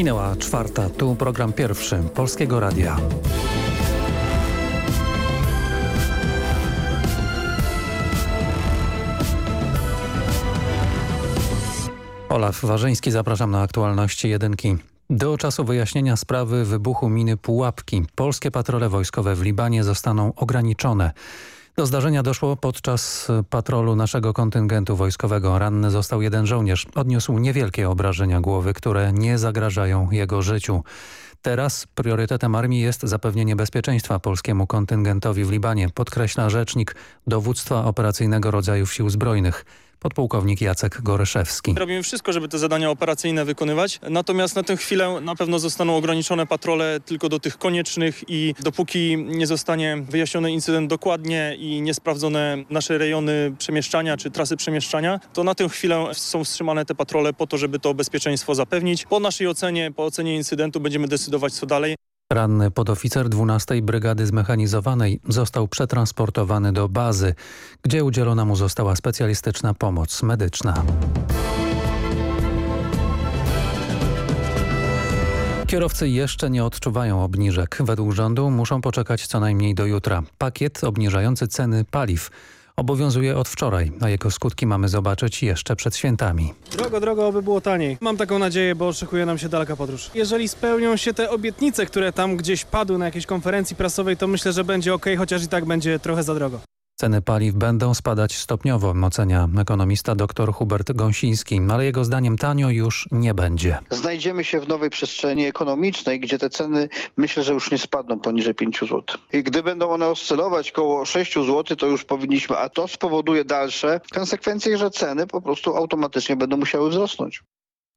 Minęła czwarta, tu program pierwszy Polskiego Radia. Olaf Warzyński, zapraszam na aktualności jedynki. Do czasu wyjaśnienia sprawy wybuchu miny Pułapki polskie patrole wojskowe w Libanie zostaną ograniczone. Do zdarzenia doszło podczas patrolu naszego kontyngentu wojskowego. Ranny został jeden żołnierz. Odniósł niewielkie obrażenia głowy, które nie zagrażają jego życiu. Teraz priorytetem armii jest zapewnienie bezpieczeństwa polskiemu kontyngentowi w Libanie, podkreśla rzecznik dowództwa operacyjnego rodzajów sił zbrojnych podpułkownik Jacek Goryszewski. Robimy wszystko, żeby te zadania operacyjne wykonywać, natomiast na tę chwilę na pewno zostaną ograniczone patrole tylko do tych koniecznych i dopóki nie zostanie wyjaśniony incydent dokładnie i nie sprawdzone nasze rejony przemieszczania czy trasy przemieszczania, to na tę chwilę są wstrzymane te patrole po to, żeby to bezpieczeństwo zapewnić. Po naszej ocenie, po ocenie incydentu będziemy decydować co dalej. Ranny podoficer 12 Brygady Zmechanizowanej został przetransportowany do bazy, gdzie udzielona mu została specjalistyczna pomoc medyczna. Kierowcy jeszcze nie odczuwają obniżek. Według rządu muszą poczekać co najmniej do jutra. Pakiet obniżający ceny paliw obowiązuje od wczoraj, a jego skutki mamy zobaczyć jeszcze przed świętami. Drogo, drogo, aby było taniej. Mam taką nadzieję, bo szykuje nam się daleka podróż. Jeżeli spełnią się te obietnice, które tam gdzieś padły na jakiejś konferencji prasowej, to myślę, że będzie ok, chociaż i tak będzie trochę za drogo. Ceny paliw będą spadać stopniowo, ocenia ekonomista dr Hubert Gąsiński, ale jego zdaniem tanio już nie będzie. Znajdziemy się w nowej przestrzeni ekonomicznej, gdzie te ceny myślę, że już nie spadną poniżej 5 zł. I gdy będą one oscylować koło 6 zł, to już powinniśmy, a to spowoduje dalsze konsekwencje, że ceny po prostu automatycznie będą musiały wzrosnąć.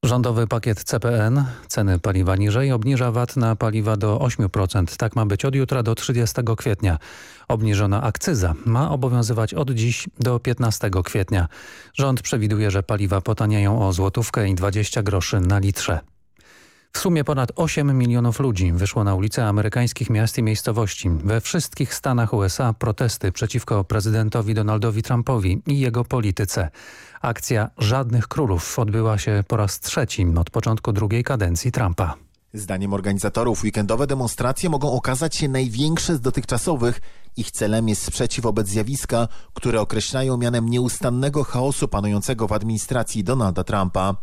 Rządowy pakiet CPN, ceny paliwa niżej, obniża VAT na paliwa do 8%. Tak ma być od jutra do 30 kwietnia. Obniżona akcyza ma obowiązywać od dziś do 15 kwietnia. Rząd przewiduje, że paliwa potaniają o złotówkę i 20 groszy na litrze. W sumie ponad 8 milionów ludzi wyszło na ulice amerykańskich miast i miejscowości. We wszystkich stanach USA protesty przeciwko prezydentowi Donaldowi Trumpowi i jego polityce. Akcja Żadnych Królów odbyła się po raz trzeci od początku drugiej kadencji Trumpa. Zdaniem organizatorów weekendowe demonstracje mogą okazać się największe z dotychczasowych. Ich celem jest sprzeciw wobec zjawiska, które określają mianem nieustannego chaosu panującego w administracji Donalda Trumpa.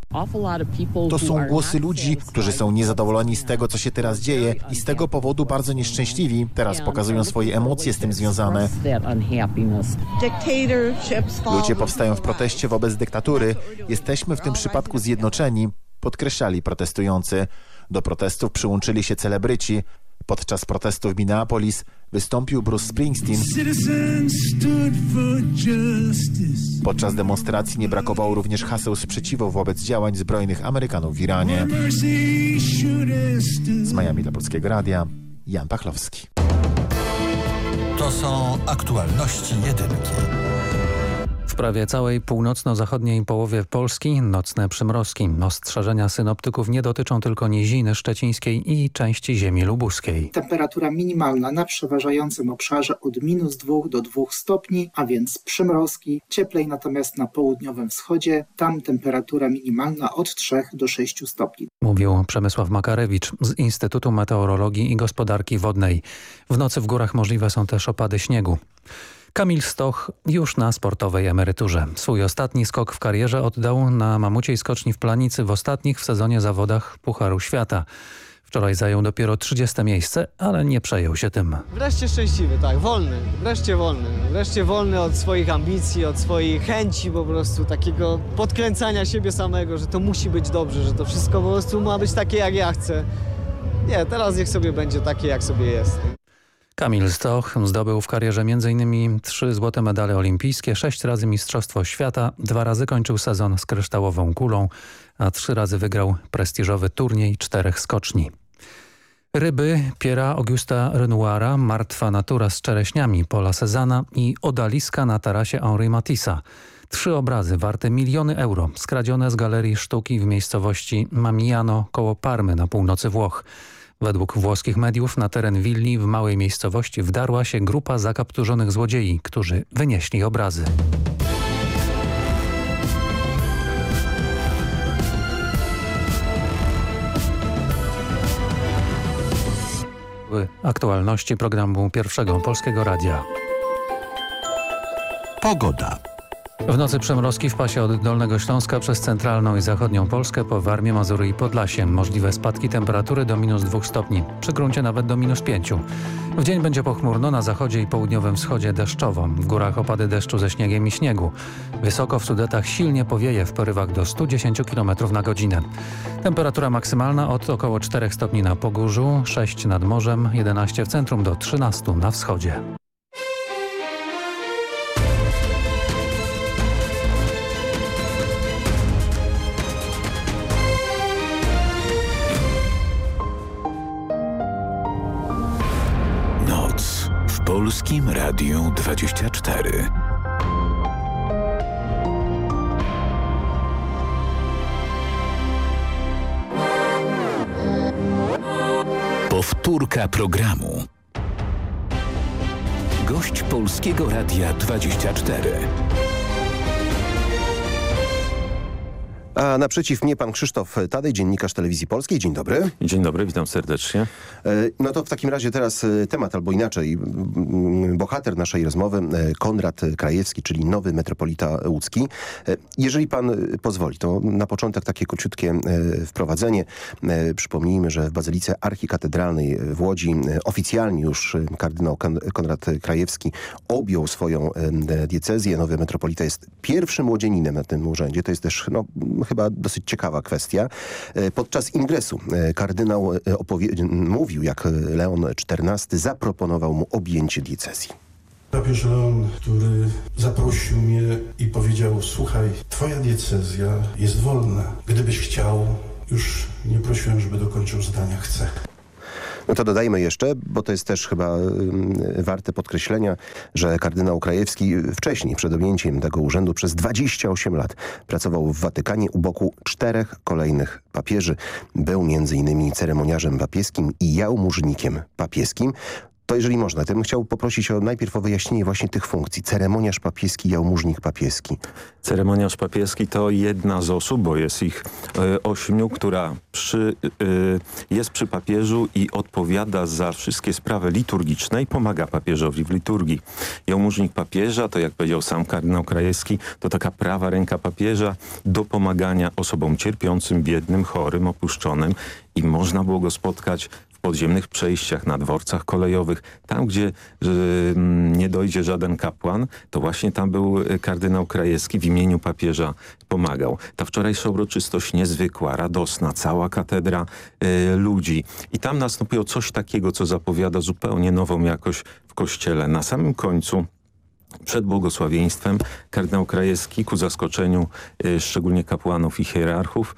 To są głosy ludzi, którzy są niezadowoleni z tego, co się teraz dzieje i z tego powodu bardzo nieszczęśliwi. Teraz pokazują swoje emocje z tym związane. Ludzie powstają w proteście wobec dyktatury. Jesteśmy w tym przypadku zjednoczeni, podkreślali protestujący. Do protestów przyłączyli się celebryci. Podczas protestów w Minneapolis wystąpił Bruce Springsteen. Podczas demonstracji nie brakowało również haseł sprzeciwu wobec działań zbrojnych Amerykanów w Iranie. Z Miami dla Polskiego Radia, Jan Pachlowski. To są aktualności jedynki. W prawie całej północno-zachodniej połowie Polski nocne przymrozki. Ostrzeżenia synoptyków nie dotyczą tylko niziny szczecińskiej i części ziemi lubuskiej. Temperatura minimalna na przeważającym obszarze od minus 2 do 2 stopni, a więc przymrozki. Cieplej natomiast na południowym wschodzie. Tam temperatura minimalna od 3 do 6 stopni. Mówił Przemysław Makarewicz z Instytutu Meteorologii i Gospodarki Wodnej. W nocy w górach możliwe są też opady śniegu. Kamil Stoch już na sportowej emeryturze. Swój ostatni skok w karierze oddał na mamuciej skoczni w Planicy w ostatnich w sezonie zawodach Pucharu Świata. Wczoraj zajął dopiero 30 miejsce, ale nie przejął się tym. Wreszcie szczęśliwy, tak, wolny, wreszcie wolny. Wreszcie wolny od swoich ambicji, od swojej chęci po prostu, takiego podkręcania siebie samego, że to musi być dobrze, że to wszystko po prostu ma być takie jak ja chcę. Nie, teraz niech sobie będzie takie jak sobie jest. Kamil Stoch zdobył w karierze m.in. trzy złote medale olimpijskie, sześć razy Mistrzostwo Świata, dwa razy kończył sezon z kryształową kulą, a trzy razy wygrał prestiżowy turniej czterech skoczni. Ryby Piera Augusta Renoira, Martwa natura z czereśniami Pola Cezana i Odaliska na tarasie Henri Matissa. Trzy obrazy warte miliony euro, skradzione z galerii sztuki w miejscowości Mamiano koło Parmy na północy Włoch. Według włoskich mediów na teren willi w małej miejscowości wdarła się grupa zakapturzonych złodziei, którzy wynieśli obrazy. Aktualności programu Pierwszego Polskiego Radia. Pogoda. W nocy przemrozki w pasie od Dolnego Śląska przez centralną i zachodnią Polskę po Warmię, Mazury i Podlasie. Możliwe spadki temperatury do minus 2 stopni, przy gruncie nawet do minus 5. W dzień będzie pochmurno, na zachodzie i południowym wschodzie deszczowo. W górach opady deszczu ze śniegiem i śniegu. Wysoko w Sudetach silnie powieje w porywach do 110 km na godzinę. Temperatura maksymalna od około 4 stopni na Pogórzu, 6 nad morzem, 11 w centrum do 13 na wschodzie. Polskim Radiu 24. Powtórka programu. Gość Polskiego Radia 24. A naprzeciw mnie pan Krzysztof Tadej, dziennikarz Telewizji Polskiej. Dzień dobry. Dzień dobry, witam serdecznie. E, No to w takim razie teraz e, temat, albo inaczej. Bohater naszej rozmowy, e, Konrad Krajewski, czyli nowy metropolita łódzki. Jeżeli pan pozwoli, to na początek takie króciutkie wprowadzenie. Przypomnijmy, że w Bazylice Archikatedralnej w Łodzi oficjalnie już kardynał Kon- Konrad Krajewski objął swoją diecezję. Nowy metropolita jest pierwszym młodzieninem na tym urzędzie. To jest też no, chyba dosyć ciekawa kwestia. E, Podczas ingresu e, kardynał e, mówił, jak Leon XIV zaproponował mu objęcie diecezji. Papież Leon, który zaprosił mnie i powiedział, słuchaj, twoja diecezja jest wolna. Gdybyś chciał, już nie prosiłem, żeby dokończył zdania, chcę. No to dodajmy jeszcze, bo to jest też chyba ym, warte podkreślenia, że kardynał Krajewski wcześniej, przed objęciem tego urzędu przez 28 lat pracował w Watykanie u boku czterech kolejnych papieży. Był innymi ceremoniarzem papieskim i jałmużnikiem papieskim. To jeżeli można, to bym chciał poprosić o najpierw o wyjaśnienie właśnie tych funkcji. Ceremoniarz papieski, jałmużnik papieski. Ceremoniarz papieski to jedna z osób, bo jest ich e, ośmiu, która przy, e, jest przy papieżu i odpowiada za wszystkie sprawy liturgiczne i pomaga papieżowi w liturgii. Jałmużnik papieża, to jak powiedział sam kardynał Krajewski, to taka prawa ręka papieża do pomagania osobom cierpiącym, biednym, chorym, opuszczonym i można było go spotkać w podziemnych przejściach, na dworcach kolejowych. Tam, gdzie że, mm, nie dojdzie żaden kapłan, to właśnie tam był e, kardynał Krajewski w imieniu papieża pomagał. Ta wczorajsza uroczystość niezwykła, radosna, cała katedra e, ludzi. I tam nastąpiło coś takiego, co zapowiada zupełnie nową jakość w kościele. Na samym końcu przed błogosławieństwem kardynał Krajewski ku zaskoczeniu y, szczególnie kapłanów i hierarchów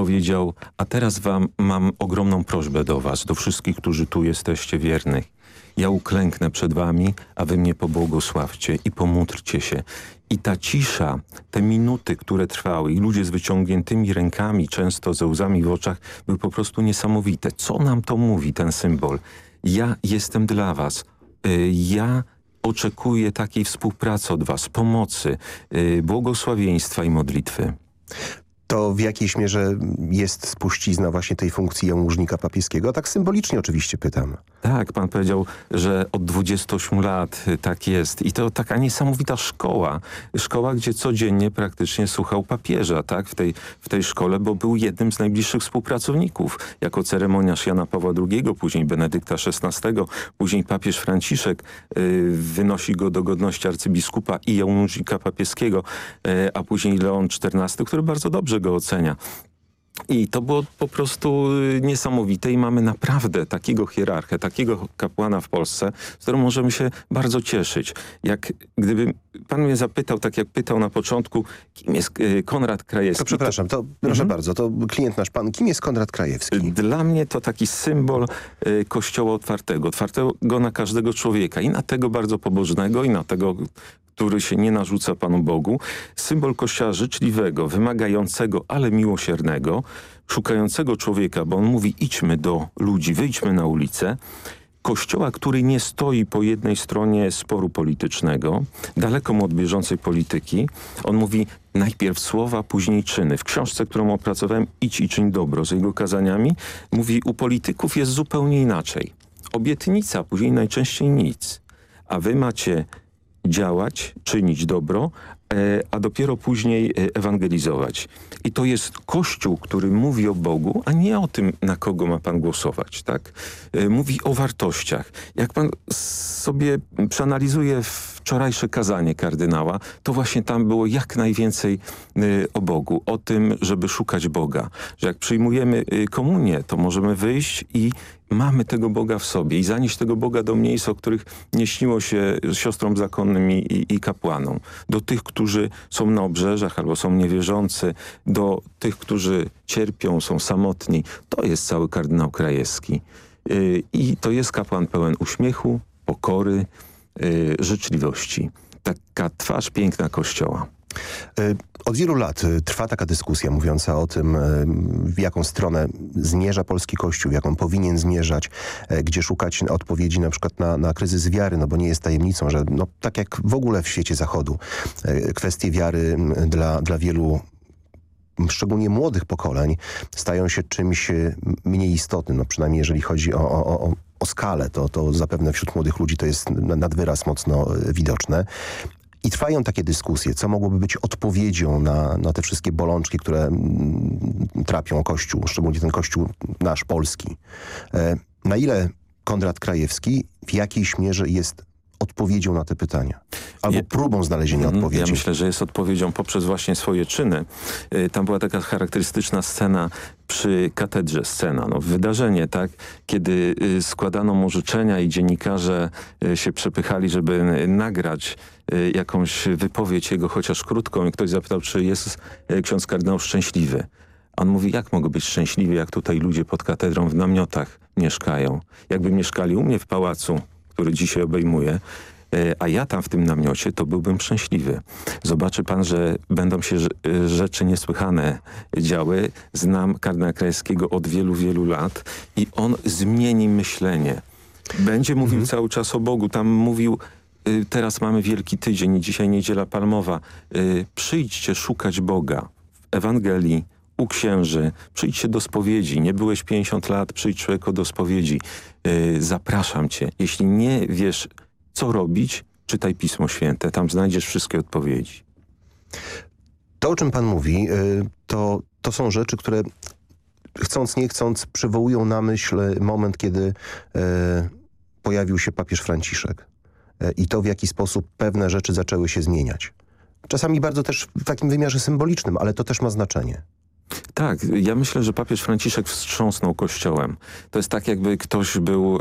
powiedział, a teraz wam mam ogromną prośbę do was, do wszystkich, którzy tu jesteście wiernych. Ja uklęknę przed wami, a wy mnie pobłogosławcie i pomódlcie się. I ta cisza, te minuty, które trwały i ludzie z wyciągniętymi rękami, często ze łzami w oczach, były po prostu niesamowite. Co nam to mówi, ten symbol? Ja jestem dla was. Y, Ja oczekuję takiej współpracy od was, pomocy, y, błogosławieństwa i modlitwy. To w jakiejś mierze jest spuścizna właśnie tej funkcji jałmużnika papieskiego? Tak symbolicznie oczywiście pytam. Tak, pan powiedział, że od 28 lat y, tak jest. I to taka niesamowita szkoła. Szkoła, gdzie codziennie praktycznie słuchał papieża, tak? W tej, w tej szkole, bo był jednym z najbliższych współpracowników. Jako ceremoniarz Jana Pawła II, później Benedykta XVI, później papież Franciszek y, wynosi go do godności arcybiskupa i jałmużnika papieskiego, y, a później Leon XIV, który bardzo dobrze go ocenia. I to było po prostu y, niesamowite i mamy naprawdę takiego hierarchę, takiego kapłana w Polsce, z którym możemy się bardzo cieszyć. Jak gdyby pan mnie zapytał, tak jak pytał na początku, kim jest y, Konrad Krajewski. To przepraszam, to proszę bardzo, to klient nasz pan. Kim jest Konrad Krajewski? Dla mnie to taki symbol y, kościoła otwartego, otwartego na każdego człowieka i na tego bardzo pobożnego i na tego, który się nie narzuca Panu Bogu. Symbol kościoła życzliwego, wymagającego, ale miłosiernego, szukającego człowieka, bo on mówi idźmy do ludzi, wyjdźmy na ulicę. Kościoła, który nie stoi po jednej stronie sporu politycznego, daleko mu od bieżącej polityki. On mówi najpierw słowa, później czyny. W książce, którą opracowałem Idź i czyń dobro z jego kazaniami, mówi u polityków jest zupełnie inaczej. obietnica, później najczęściej nic. A wy macie działać, czynić dobro, e, a dopiero później e, ewangelizować. I to jest Kościół, który mówi o Bogu, a nie o tym, na kogo ma pan głosować. tak? E, mówi o wartościach. Jak pan sobie przeanalizuje wczorajsze kazanie kardynała, to właśnie tam było jak najwięcej o Bogu, o tym, żeby szukać Boga. Że jak przyjmujemy komunię, to możemy wyjść i mamy tego Boga w sobie i zanieść tego Boga do miejsc, o których nie śniło się siostrom zakonnym i, i, kapłanom. Do tych, którzy są na obrzeżach albo są niewierzący, do tych, którzy cierpią, są samotni. To jest cały kardynał Krajewski. Yy, I to jest kapłan pełen uśmiechu, pokory, yy, życzliwości. Taka twarz piękna Kościoła. Od wielu lat e, trwa taka dyskusja mówiąca o tym, e, w jaką stronę zmierza polski Kościół, w jaką powinien zmierzać, gdzie szukać odpowiedzi na przykład na, na kryzys wiary, no bo nie jest tajemnicą, że no, tak jak w ogóle w świecie zachodu, kwestie wiary dla, dla wielu szczególnie młodych pokoleń stają się czymś mniej istotnym, no przynajmniej jeżeli chodzi o, o, o, o skalę, to, to zapewne wśród młodych ludzi to jest nad wyraz mocno widoczne. I trwają takie dyskusje, co mogłoby być odpowiedzią na, na te wszystkie bolączki, które mm, trapią Kościół, szczególnie ten Kościół nasz polski. E, na ile Konrad Krajewski w jakiejś mierze jest odpowiedzią na te pytania. Albo próbą znalezienia mhm, odpowiedzi. Ja myślę, że jest odpowiedzią poprzez właśnie swoje czyny. Y, tam była taka charakterystyczna scena przy katedrze scena, no, wydarzenie, tak, kiedy y, składano mu życzenia i dziennikarze y, się przepychali, żeby nagrać jakąś wypowiedź jego, chociaż krótką i ktoś zapytał, czy jest ksiądz kardynał szczęśliwy. On mówi, jak mogę być szczęśliwy, jak tutaj ludzie pod katedrą w namiotach mieszkają. Jakby mieszkali u mnie w pałacu, który dzisiaj obejmuję, e, a ja tam w tym namiocie, to byłbym szczęśliwy. Zobaczy pan, że będą się rzeczy niesłychane działy. Znam kardynała Krajewskiego od wielu, wielu lat i on zmieni myślenie. Będzie mówił mhm. cały czas o Bogu. Tam mówił, y, teraz mamy Wielki Tydzień dzisiaj Niedziela Palmowa. Y, przyjdźcie szukać Boga w Ewangelii, u księży, przyjdźcie do spowiedzi. Nie byłeś 50 lat, przyjdź człowieku do spowiedzi. Yy, zapraszam cię. Jeśli nie wiesz, co robić, czytaj Pismo Święte. Tam znajdziesz wszystkie odpowiedzi. To, o czym pan mówi, yy, to, to są rzeczy, które chcąc nie chcąc przywołują na myśl moment, kiedy yy, pojawił się papież Franciszek. I to, w jaki sposób pewne rzeczy zaczęły się zmieniać. Czasami bardzo też w takim wymiarze symbolicznym, ale to też ma znaczenie. Tak, ja myślę, że papież Franciszek wstrząsnął kościołem. To jest tak, jakby ktoś był,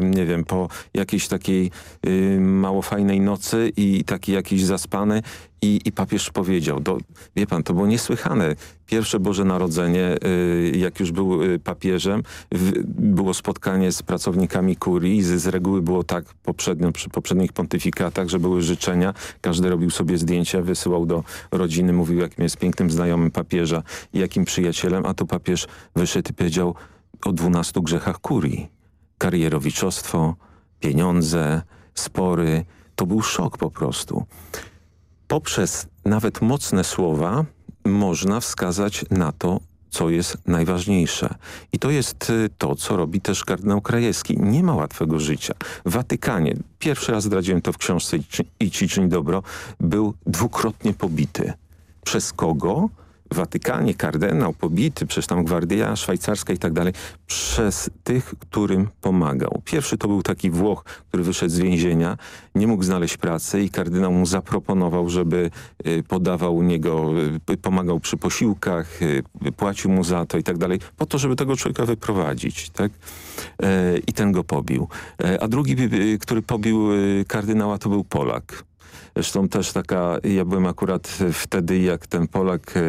yy, nie wiem, po jakiejś takiej yy, mało fajnej nocy i taki jakiś zaspany i, I papież powiedział, do, wie pan, to było niesłychane. Pierwsze Boże Narodzenie, y, jak już był y, papieżem, było spotkanie z pracownikami kurii. Z, z reguły było tak poprzednio, przy poprzednich pontyfikatach, że były życzenia. Każdy robił sobie zdjęcia, wysyłał do rodziny, mówił, jakim jest pięknym znajomym papieża jakim przyjacielem. A to papież wyszedł i powiedział o dwunastu grzechach kurii. Karierowiczostwo, pieniądze, spory. To był szok po prostu poprzez nawet mocne słowa można wskazać na to, co jest najważniejsze. I to jest y, to, co robi też kardynał Krajewski. Nie ma łatwego życia. Watykanie, pierwszy raz zdradziłem to w książce I ci czyń dobro, był dwukrotnie pobity. Przez kogo? Watykanie kardynał pobity, przez tam gwardia szwajcarska i tak dalej, przez tych, którym pomagał. Pierwszy to był taki Włoch, który wyszedł z więzienia, nie mógł znaleźć pracy i kardynał mu zaproponował, żeby y, podawał u niego, y, pomagał przy posiłkach, y, płacił mu za to i tak dalej, po to, żeby tego człowieka wyprowadzić. tak? E, I ten go pobił. E, a drugi, który pobił kardynała, to był Polak. Zresztą też taka, ja byłem akurat wtedy, jak ten Polak e,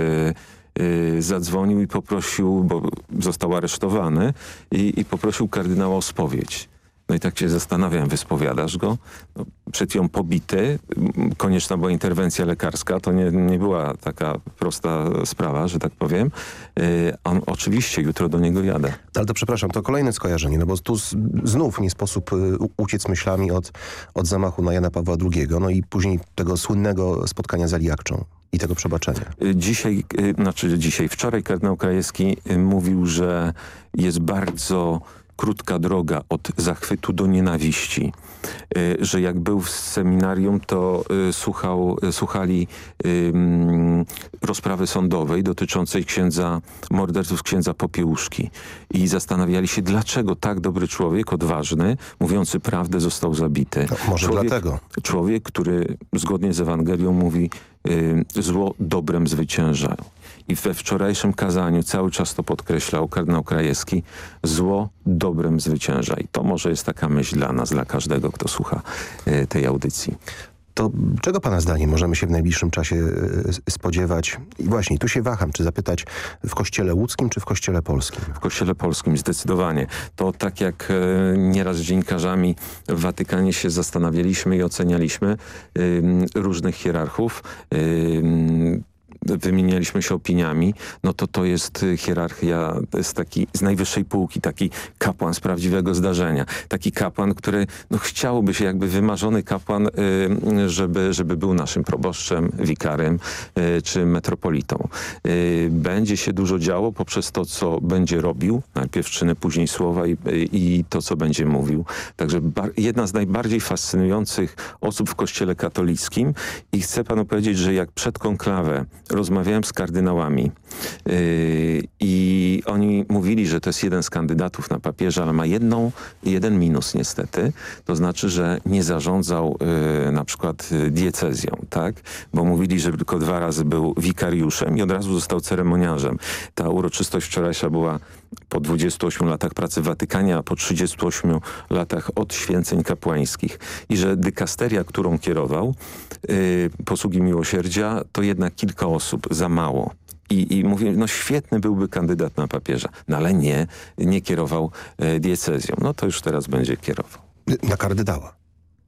e, zadzwonił i poprosił, bo został aresztowany i, i poprosił kardynała o spowiedź. No i tak się zastanawiam, wyspowiadasz go? No, przed ją pobity, konieczna była interwencja lekarska, to nie, nie była taka prosta sprawa, że tak powiem. Yy, on oczywiście jutro do niego jadę. Ale to przepraszam, to kolejne skojarzenie, no bo tu z, znów nie sposób y, uciec myślami od, od zamachu na Jana Pawła II, no i później tego słynnego spotkania z Aliakczą i tego przebaczenia. Y, dzisiaj, y, znaczy dzisiaj, wczoraj kardynał Krajewski mówił, że jest bardzo krótka droga od zachwytu do nienawiści. Y, że jak był w seminarium, to y, słuchał, y, słuchali rozprawy sądowej dotyczącej księdza, morderców księdza Popiełuszki i zastanawiali się, dlaczego tak dobry człowiek, odważny, mówiący prawdę, został zabity. No, może człowiek, dlatego. Człowiek, który zgodnie z Ewangelią mówi, zło dobrem zwycięża. I we wczorajszym kazaniu cały czas to podkreślał kardynał Krajewski. Zło dobrem zwycięża. I to może jest taka myśl dla nas, dla każdego, kto słucha y, tej audycji. To czego Pana zdaniem możemy się w najbliższym czasie y, spodziewać? I właśnie, tu się waham, czy zapytać w kościele łódzkim, czy w kościele polskim? W kościele polskim zdecydowanie. To tak jak e, nieraz z dziennikarzami w Watykanie się zastanawialiśmy i ocenialiśmy różnych hierarchów, wymienialiśmy się opiniami, no to to jest y, hierarchia z, taki, z najwyższej półki, taki kapłan z prawdziwego zdarzenia. Taki kapłan, który no, chciałoby się jakby wymarzony kapłan, y, żeby, żeby był naszym proboszczem, wikarem y, czy metropolitą. Będzie się dużo działo poprzez to, co będzie robił, najpierw czyny, później słowa i, i to, co będzie mówił. Także jedna z najbardziej fascynujących osób w kościele katolickim i chcę panu powiedzieć, że jak przed konklawę rozmawiałem z kardynałami yy, i oni mówili, że to jest jeden z kandydatów na papieża, ale ma jedną, jeden minus niestety. To znaczy, że nie zarządzał yy, na przykład yy, diecezją, tak? Bo mówili, że tylko dwa razy był wikariuszem i od razu został ceremoniarzem. Ta uroczystość wczorajsza była po 28 latach pracy w Watykanie, a po 38 latach od święceń kapłańskich. I że dykasteria, którą kierował, yy, posługi miłosierdzia, to jednak kilka osób, za mało. I, I mówię, no świetny byłby kandydat na papieża, no ale nie, nie kierował e, diecezją. No to już teraz będzie kierował. Na kardynała.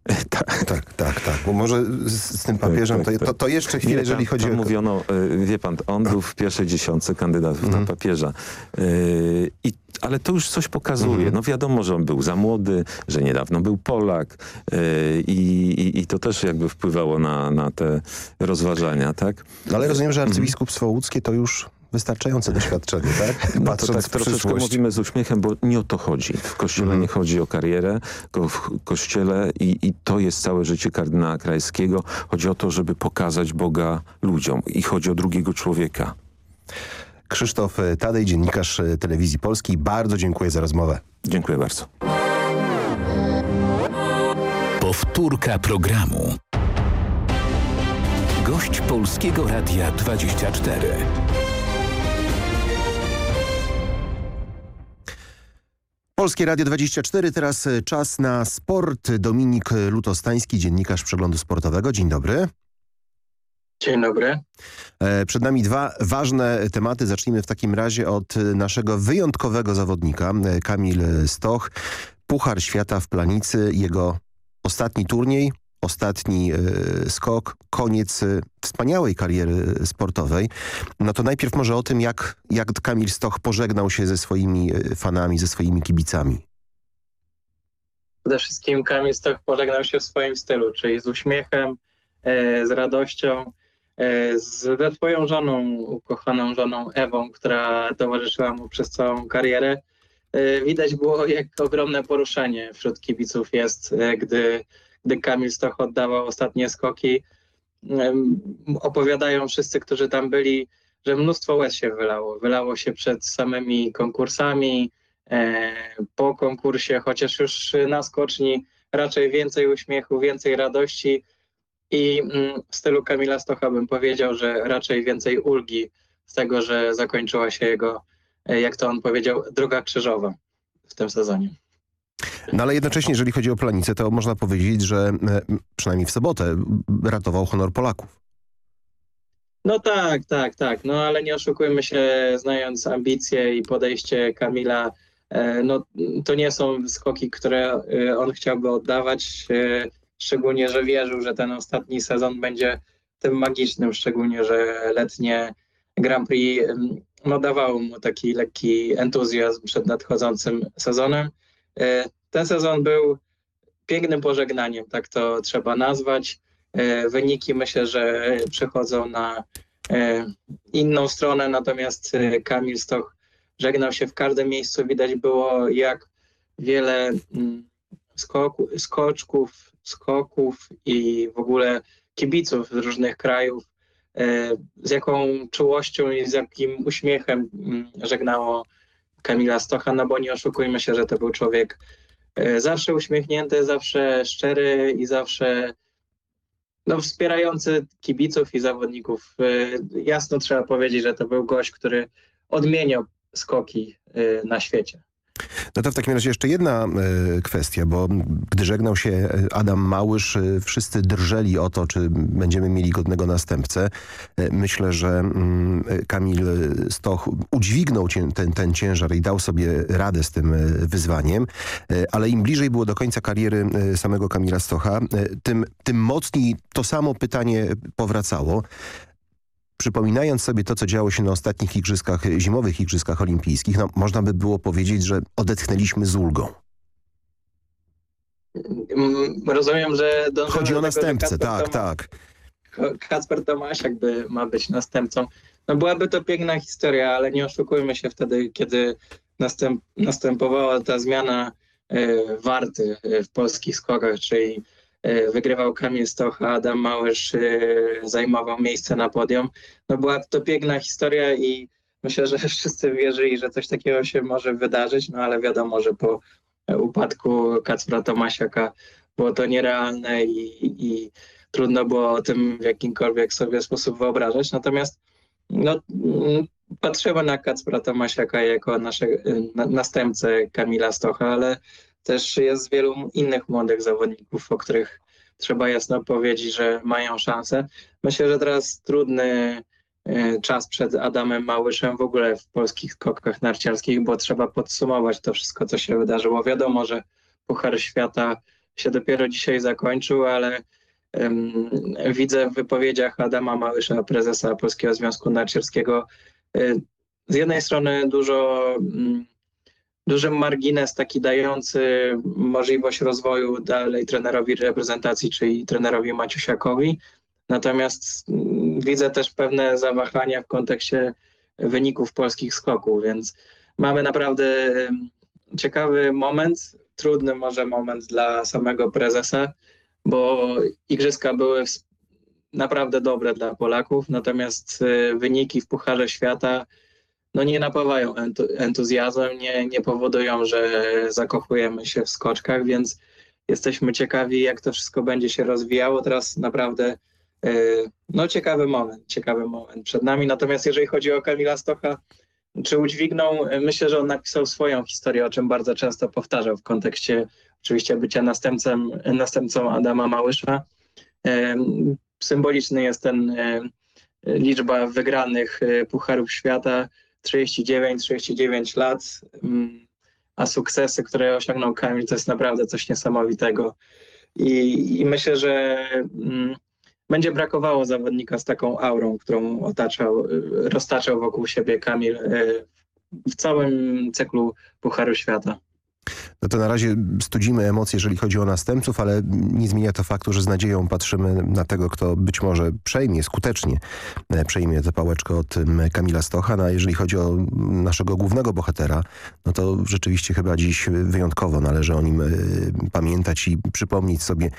Tak, tak, tak, tak. Bo może z, z tym papieżem tak, tak, to, to, jeszcze chwilę, Nie, jeżeli tam, chodzi tam o... mówiono, y, wie pan, on był w pierwszej dziesiątce kandydatów Mhm. na papieża. Y, I ale to już coś pokazuje. Mhm. No wiadomo, że on był za młody, że niedawno był Polak y, i, i, to też jakby wpływało na, na te rozważania, tak? Ale rozumiem, że Mhm. arcybiskupstwo łódzkie to już wystarczające doświadczenie, tak? No to Patrząc tak troszeczkę mówimy z uśmiechem, bo nie o to chodzi. W kościele Mhm. nie chodzi o karierę, tylko w kościele i, i to jest całe życie kardynała Krajskiego. Chodzi o to, żeby pokazać Boga ludziom i chodzi o drugiego człowieka. Krzysztof Tadej, dziennikarz Telewizji Polskiej. Bardzo dziękuję za rozmowę. Dziękuję bardzo. Powtórka programu. Gość Polskiego Radia 24. Polskie Radio 24, teraz e, czas na sport. Dominik Lutostański, dziennikarz Przeglądu Sportowego. Dzień dobry. Dzień dobry. E, Przed nami dwa ważne tematy. Zacznijmy w takim razie od e, naszego wyjątkowego zawodnika, Kamil Stoch. Puchar Świata w Planicy, jego ostatni turniej, ostatni e, skok, koniec e, wspaniałej kariery sportowej. No to najpierw może o tym, jak, jak Kamil Stoch pożegnał się ze swoimi e, fanami, ze swoimi kibicami. Przede wszystkim Kamil Stoch pożegnał się w swoim stylu, czyli z uśmiechem, z radością, ze swoją żoną, ukochaną żoną Ewą, która towarzyszyła mu przez całą karierę. Widać było, jak ogromne poruszenie wśród kibiców jest, gdy, gdy Kamil Stoch oddawał ostatnie skoki. Opowiadają wszyscy, którzy tam byli, że mnóstwo łez się wylało. Wylało się przed samymi konkursami, e, po konkursie, chociaż już na skoczni raczej więcej uśmiechu, więcej radości i mm, w stylu Kamila Stocha bym powiedział, że raczej więcej ulgi z tego, że zakończyła się jego, e, jak to on powiedział, droga krzyżowa w tym sezonie. No ale jednocześnie, jeżeli chodzi o Planicę, to można powiedzieć, że e, przynajmniej w sobotę ratował honor Polaków. No tak, tak, tak. No ale nie oszukujmy się, znając ambicje i podejście Kamila, e, no to nie są skoki, które e, on chciałby oddawać. Szczególnie, że wierzył, że ten ostatni sezon będzie tym magicznym, szczególnie, że letnie Grand Prix no, dawało mu taki lekki entuzjazm przed nadchodzącym sezonem. Ten sezon był pięknym pożegnaniem, tak to trzeba nazwać. E, Wyniki myślę, że przechodzą na e, inną stronę, natomiast e, Kamil Stoch żegnał się w każdym miejscu. Widać było, jak wiele mm, skoku, skoczków, skoków i w ogóle kibiców z różnych krajów, z jaką czułością i z jakim uśmiechem mm, żegnało Kamila Stocha, no bo nie oszukujmy się, że to był człowiek zawsze uśmiechnięty, zawsze szczery i zawsze no, wspierający kibiców i zawodników. E, jasno trzeba powiedzieć, że to był gość, który odmieniał skoki na świecie. No to w takim razie jeszcze jedna e, kwestia, bo gdy żegnał się Adam Małysz, e, wszyscy drżeli o to, czy będziemy mieli godnego następcę. E, myślę, że mm, Kamil Stoch udźwignął ten, ten ciężar i dał sobie radę z tym wyzwaniem, ale im bliżej było do końca kariery samego Kamila Stocha, tym, tym mocniej to samo pytanie powracało przypominając sobie to, co działo się na ostatnich igrzyskach, zimowych igrzyskach olimpijskich, no, można by było powiedzieć, że odetchnęliśmy z ulgą. Mm, rozumiem, że... Chodzi o następcę, tak, tak. Kacper Tomasiak by ma być następcą. No byłaby to piękna historia, ale nie oszukujmy się wtedy, kiedy następ, następowała ta zmiana y, warty e, w polskich skokach, czyli E, wygrywał Kamil Stocha, Adam Małysz e, zajmował miejsce na podium. No była to piękna historia i myślę, że wszyscy wierzyli, że coś takiego się może wydarzyć, no ale wiadomo, że po upadku Kacpra Tomasiaka było to nierealne i, i trudno było o tym w jakimkolwiek sobie sposób wyobrażać. Natomiast no, patrzymy na Kacpra Tomasiaka jako naszego na, następcę Kamila Stocha, ale też jest wielu innych młodych zawodników, o których trzeba jasno powiedzieć, że mają szansę. Myślę, że teraz trudny e, czas przed Adamem Małyszem w ogóle w polskich skokach narciarskich, bo trzeba podsumować to wszystko, co się wydarzyło. Wiadomo, że Puchar Świata się dopiero dzisiaj zakończył, ale um, widzę w wypowiedziach Adama Małysza, prezesa Polskiego Związku Narciarskiego, y, z jednej strony dużo um, duży margines taki dający możliwość rozwoju dalej trenerowi reprezentacji, czyli trenerowi Maciusiakowi. Natomiast mm, widzę też pewne zawahania w kontekście wyników polskich skoków, więc mamy naprawdę ciekawy moment, trudny może moment dla samego prezesa, bo igrzyska były naprawdę dobre dla Polaków, natomiast y, wyniki w Pucharze Świata no nie napawają entuzjazmem, nie, nie powodują, że zakochujemy się w skoczkach, więc jesteśmy ciekawi, jak to wszystko będzie się rozwijało. Teraz naprawdę e, no ciekawy moment, ciekawy moment przed nami. Natomiast jeżeli chodzi o Kamila Stocha, czy udźwignął, myślę, że on napisał swoją historię, o czym bardzo często powtarzał w kontekście oczywiście bycia następcą, następcą Adama Małysza. E, symboliczny jest ten e, liczba wygranych Pucharów Świata. 39, 39 lat, mm, a sukcesy, które osiągnął Kamil, to jest naprawdę coś niesamowitego. I, i myślę, że mm, będzie brakowało zawodnika z taką aurą, którą otaczał, roztaczał wokół siebie Kamil y, w całym cyklu Pucharu Świata. No to na razie studzimy emocje, jeżeli chodzi o następców, ale nie zmienia to faktu, że z nadzieją patrzymy na tego, kto być może przejmie, skutecznie e, przejmie tę pałeczkę od Kamila Stocha. No a jeżeli chodzi o naszego głównego bohatera, no to rzeczywiście chyba dziś wyjątkowo należy o nim e, pamiętać i przypomnieć sobie,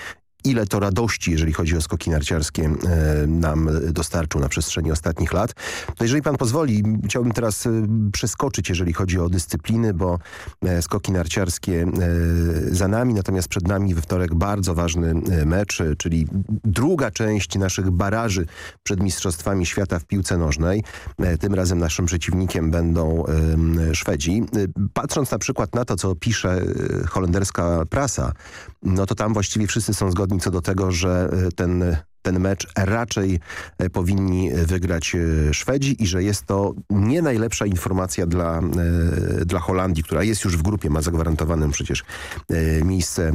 ile to radości, jeżeli chodzi o skoki narciarskie, e, nam dostarczył na przestrzeni ostatnich lat. To jeżeli pan pozwoli, chciałbym teraz e, przeskoczyć, jeżeli chodzi o dyscypliny, bo e, skoki narciarskie za nami, natomiast przed nami we wtorek bardzo ważny mecz, czyli druga część naszych baraży przed Mistrzostwami Świata w piłce nożnej. Tym razem naszym przeciwnikiem będą Szwedzi. Patrząc na przykład na to, co pisze holenderska prasa, no to tam właściwie wszyscy są zgodni co do tego, że e, ten ten mecz raczej e, powinni wygrać e, Szwedzi i że jest to nie najlepsza informacja dla, dla Holandii, która jest już w grupie, ma zagwarantowane przecież miejsce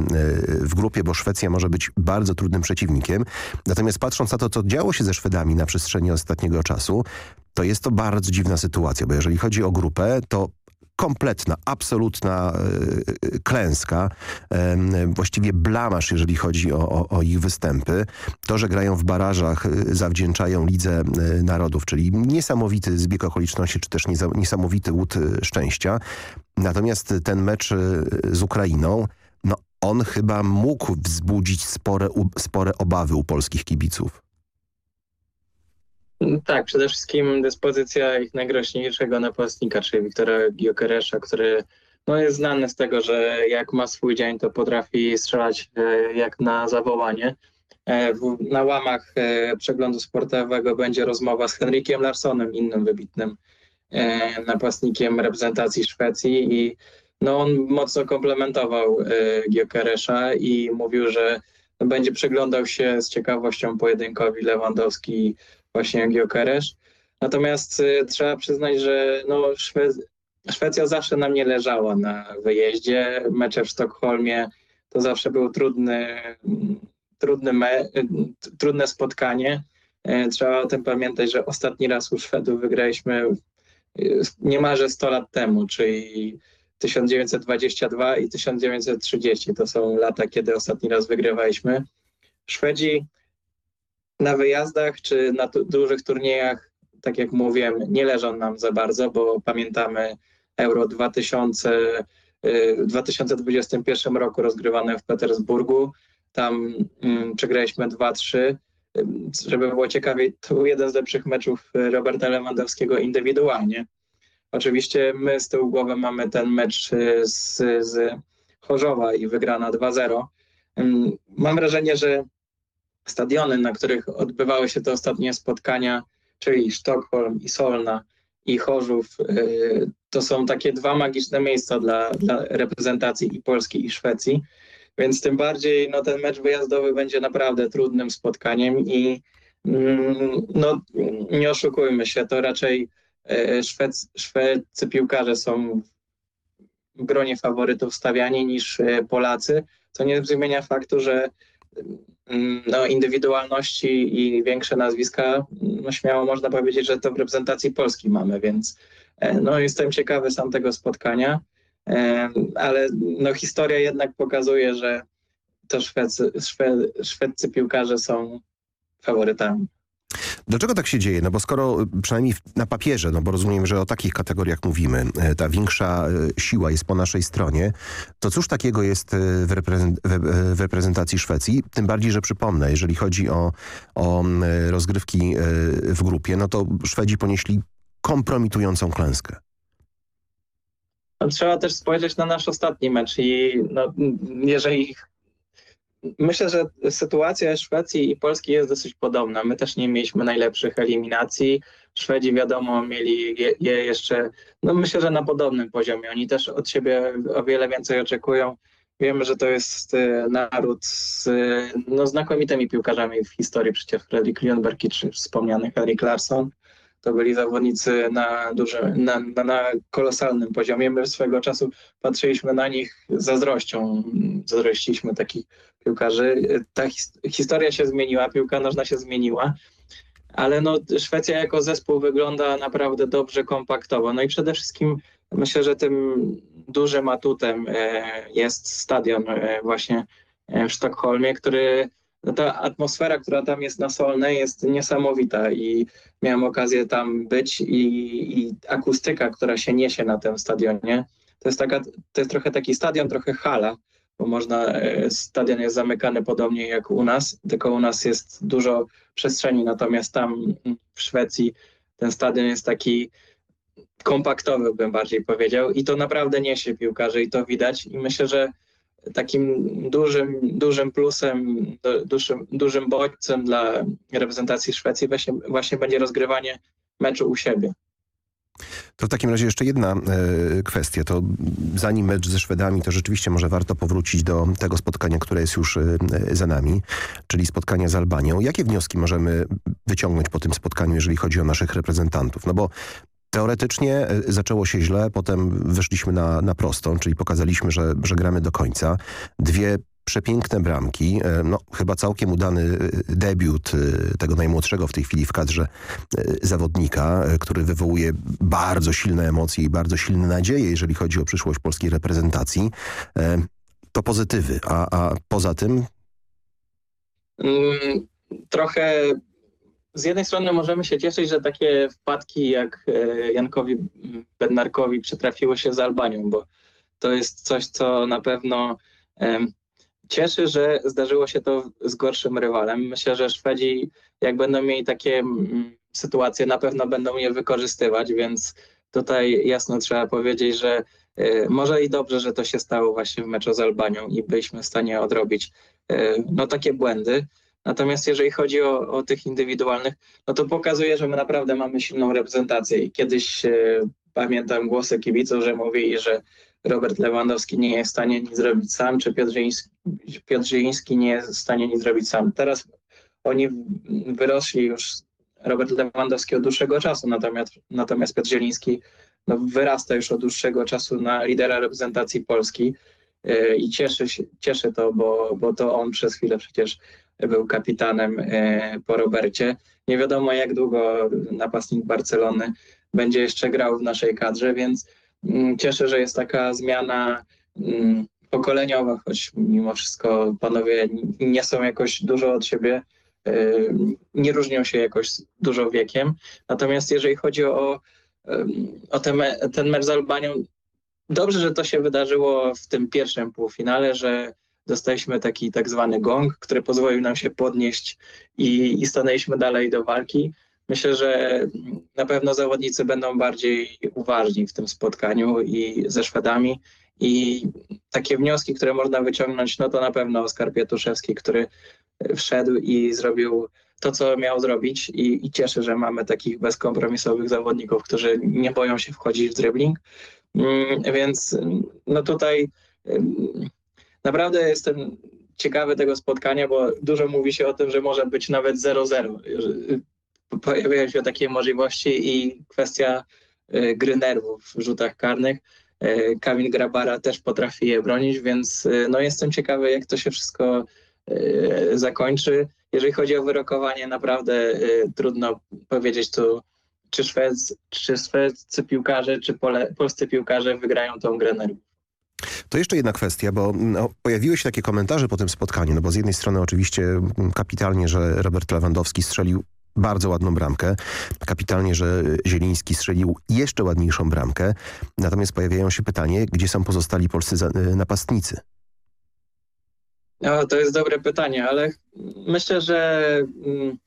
w grupie, bo Szwecja może być bardzo trudnym przeciwnikiem. Natomiast patrząc na to, co działo się ze Szwedami na przestrzeni ostatniego czasu, to jest to bardzo dziwna sytuacja, bo jeżeli chodzi o grupę, to kompletna, absolutna y, klęska, y, właściwie blamasz, jeżeli chodzi o, o, o, ich występy. To, że grają w barażach, y, zawdzięczają Lidze Narodów, czyli niesamowity zbieg okoliczności, czy też niesamowity łód szczęścia. Natomiast ten mecz z Ukrainą, no on chyba mógł wzbudzić spore, spore obawy u polskich kibiców. Tak, przede wszystkim dyspozycja ich najgroźniejszego napastnika, czyli Wiktora Giokeresza, który no, jest znany z tego, że jak ma swój dzień, to potrafi strzelać e, jak na zawołanie. E, na łamach e, przeglądu sportowego będzie rozmowa z Henrikiem Larsonem, innym wybitnym napastnikiem reprezentacji Szwecji i no, on mocno komplementował Giokeresza i mówił, że będzie przyglądał się z ciekawością pojedynkowi Lewandowski właśnie Giokeresz. Natomiast y, trzeba przyznać, że no, Szwe Szwecja zawsze nam nie leżała na wyjeździe. Mecze w Sztokholmie to zawsze był trudny, trudny trudne spotkanie. E, trzeba o tym pamiętać, że ostatni raz u Szwedów wygraliśmy y, niemalże 100 lat temu, czyli 1922 i 1930. To są lata, kiedy ostatni raz wygrywaliśmy. Szwedzi na wyjazdach czy na dużych turniejach, tak jak mówiłem, nie leżą nam za bardzo, bo pamiętamy Euro 2000, w 2021 roku rozgrywane w Petersburgu. Tam mm, przegraliśmy 2-3. Żeby było ciekawiej, to był jeden z lepszych meczów Roberta Lewandowskiego indywidualnie. Oczywiście my z tyłu głowy mamy ten mecz z, z Chorzowa i wygrana 2-0. Mam wrażenie, że stadiony, na których odbywały się te ostatnie spotkania, czyli Sztokholm i Solna i Chorzów, y, to są takie dwa magiczne miejsca dla, dla reprezentacji i Polski i Szwecji. Więc tym bardziej no, ten mecz wyjazdowy będzie naprawdę trudnym spotkaniem i mm, no, nie oszukujmy się, to raczej y, Szwec, szwedzcy piłkarze są w gronie faworytów stawiani niż y, Polacy, co nie zmienia faktu, że no, indywidualności i większe nazwiska, no, śmiało można powiedzieć, że to w reprezentacji Polski mamy, więc e, no, jestem ciekawy sam tego spotkania, e, ale no, historia jednak pokazuje, że to szwedcy, szwedzcy piłkarze są faworytami. Dlaczego tak się dzieje? No bo skoro y, przynajmniej na papierze, no bo rozumiem, że o takich kategoriach mówimy, y, ta większa y, siła jest po naszej stronie, to cóż takiego jest w, reprezent w reprezentacji Szwecji? Tym bardziej, że przypomnę, jeżeli chodzi o, o rozgrywki w grupie, no to Szwedzi ponieśli kompromitującą klęskę. Trzeba też spojrzeć na nasz ostatni mecz i no, jeżeli Myślę, że sytuacja Szwecji i Polski jest dosyć podobna. My też nie mieliśmy najlepszych eliminacji. Szwedzi wiadomo mieli je, je, jeszcze, no myślę, że na podobnym poziomie. Oni też od siebie o wiele więcej oczekują. Wiemy, że to jest e, naród z no, znakomitymi piłkarzami w historii, przecież Fredrik Lundberg czy wspomniany Henrik Larsson to byli zawodnicy na, dużym, na, na, na, kolosalnym poziomie. My swego czasu patrzyliśmy na nich zazdrością. Zazdrościliśmy takich piłkarzy. Ta his, historia się zmieniła, piłka nożna się zmieniła, ale no, Szwecja jako zespół wygląda naprawdę dobrze, kompaktowo. No i przede wszystkim myślę, że tym dużym atutem e, jest stadion e, właśnie e, w Sztokholmie, który no ta atmosfera, która tam jest na Solnej jest niesamowita i miałem okazję tam być i, i akustyka, która się niesie na tym stadionie, to jest, taka, to jest trochę taki stadion, trochę hala, bo można, e, stadion jest zamykany podobnie jak u nas, tylko u nas jest dużo przestrzeni, natomiast tam w Szwecji ten stadion jest taki kompaktowy, bym bardziej powiedział i to naprawdę niesie piłkarzy i to widać i myślę, że takim dużym, dużym plusem, dużym, dużym bodźcem dla reprezentacji Szwecji właśnie, właśnie będzie rozgrywanie meczu u siebie. To w takim razie jeszcze jedna e, kwestia. To zanim mecz ze Szwedami, to rzeczywiście może warto powrócić do tego spotkania, które jest już e, za nami, czyli spotkania z Albanią. Jakie wnioski możemy wyciągnąć po tym spotkaniu, jeżeli chodzi o naszych reprezentantów? No bo Teoretycznie e, zaczęło się źle, potem wyszliśmy na, na prostą, czyli pokazaliśmy, że, że gramy do końca. Dwie przepiękne bramki, e, no chyba całkiem udany e, debiut e, tego najmłodszego w tej chwili w kadrze zawodnika, który wywołuje bardzo silne emocje i bardzo silne nadzieje, jeżeli chodzi o przyszłość polskiej reprezentacji. To pozytywy, a, a poza tym? Mm, trochę z jednej strony możemy się cieszyć, że takie wpadki jak Jankowi Bednarkowi przytrafiły się z Albanią, bo to jest coś, co na pewno cieszy, że zdarzyło się to z gorszym rywalem. Myślę, że Szwedzi, jak będą mieli takie mm, sytuacje, na pewno będą je wykorzystywać, więc tutaj jasno trzeba powiedzieć, że y, może i dobrze, że to się stało właśnie w meczu z Albanią i byliśmy w stanie odrobić y, no, takie błędy. Natomiast jeżeli chodzi o, o, tych indywidualnych, no to pokazuje, że my naprawdę mamy silną reprezentację i kiedyś y, pamiętam głosy kibiców, że mówili, że Robert Lewandowski nie jest w stanie nic zrobić sam, czy Piotr Zieliński, Piotr Zieliński nie jest w stanie nic zrobić sam. Teraz oni wyrośli już Robert Lewandowski od dłuższego czasu, natomiast, natomiast Piotr Zieliński no, wyrasta już od dłuższego czasu na lidera reprezentacji Polski yy, i cieszy, się, cieszy to, bo, bo to on przez chwilę przecież był kapitanem yy, po Robercie. Nie wiadomo jak długo napastnik Barcelony będzie jeszcze grał w naszej kadrze, więc cieszę, że jest taka zmiana mm, pokoleniowa, choć mimo wszystko panowie nie są jakoś dużo od siebie, y, nie różnią się jakoś dużo wiekiem. Natomiast jeżeli chodzi o, o ten, ten mecz z Albanią, dobrze, że to się wydarzyło w tym pierwszym półfinale, że dostaliśmy taki tak zwany gong, który pozwolił nam się podnieść i, i stanęliśmy dalej do walki. Myślę, że na pewno zawodnicy będą bardziej uważni w tym spotkaniu i ze Szwedami. I takie wnioski, które można wyciągnąć, no to na pewno Oskar Pietuszewski, który wszedł i zrobił to, co miał zrobić i, i cieszę, że mamy takich bezkompromisowych zawodników, którzy nie boją się wchodzić w dribbling. Mm, więc no tutaj naprawdę jestem ciekawy tego spotkania, bo dużo mówi się o tym, że może być nawet 0-0 pojawiają się takie możliwości i kwestia y, gry nerwów w rzutach karnych. Y, Kamil Grabara też potrafi je bronić, więc y, no jestem ciekawy, jak to się wszystko zakończy. Jeżeli chodzi o wyrokowanie, naprawdę trudno powiedzieć tu, czy, Szwedz, czy szwedzcy piłkarze, czy pole, polscy piłkarze wygrają tą grę nerwów. To jeszcze jedna kwestia, bo no, pojawiły się takie komentarze po tym spotkaniu, no bo z jednej strony oczywiście kapitalnie, że Robert Lewandowski strzelił bardzo ładną bramkę. Kapitalnie, że Zieliński strzelił jeszcze ładniejszą bramkę. Natomiast pojawiają się pytanie, gdzie są pozostali polscy napastnicy? No, to jest dobre pytanie, ale myślę, że mm,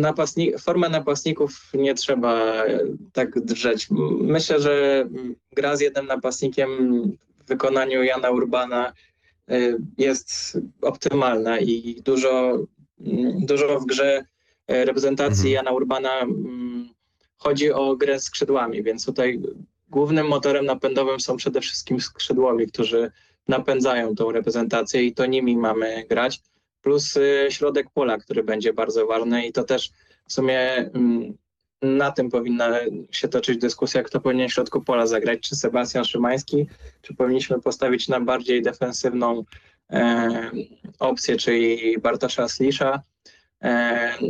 napastni formę napastników nie trzeba tak drzeć. Myślę, że gra z jednym napastnikiem w wykonaniu Jana Urbana y, jest optymalna i dużo, mm, dużo w grze reprezentacji mhm. Jana Urbana mm, chodzi o grę skrzydłami, więc tutaj głównym motorem napędowym są przede wszystkim skrzydłowi, którzy napędzają tą reprezentację i to nimi mamy grać, plus y, środek pola, który będzie bardzo ważny i to też w sumie mm, na tym powinna się toczyć dyskusja, kto powinien w środku pola zagrać, czy Sebastian Szymański, czy powinniśmy postawić na bardziej defensywną e, opcję, czyli Bartosza Slisza, E,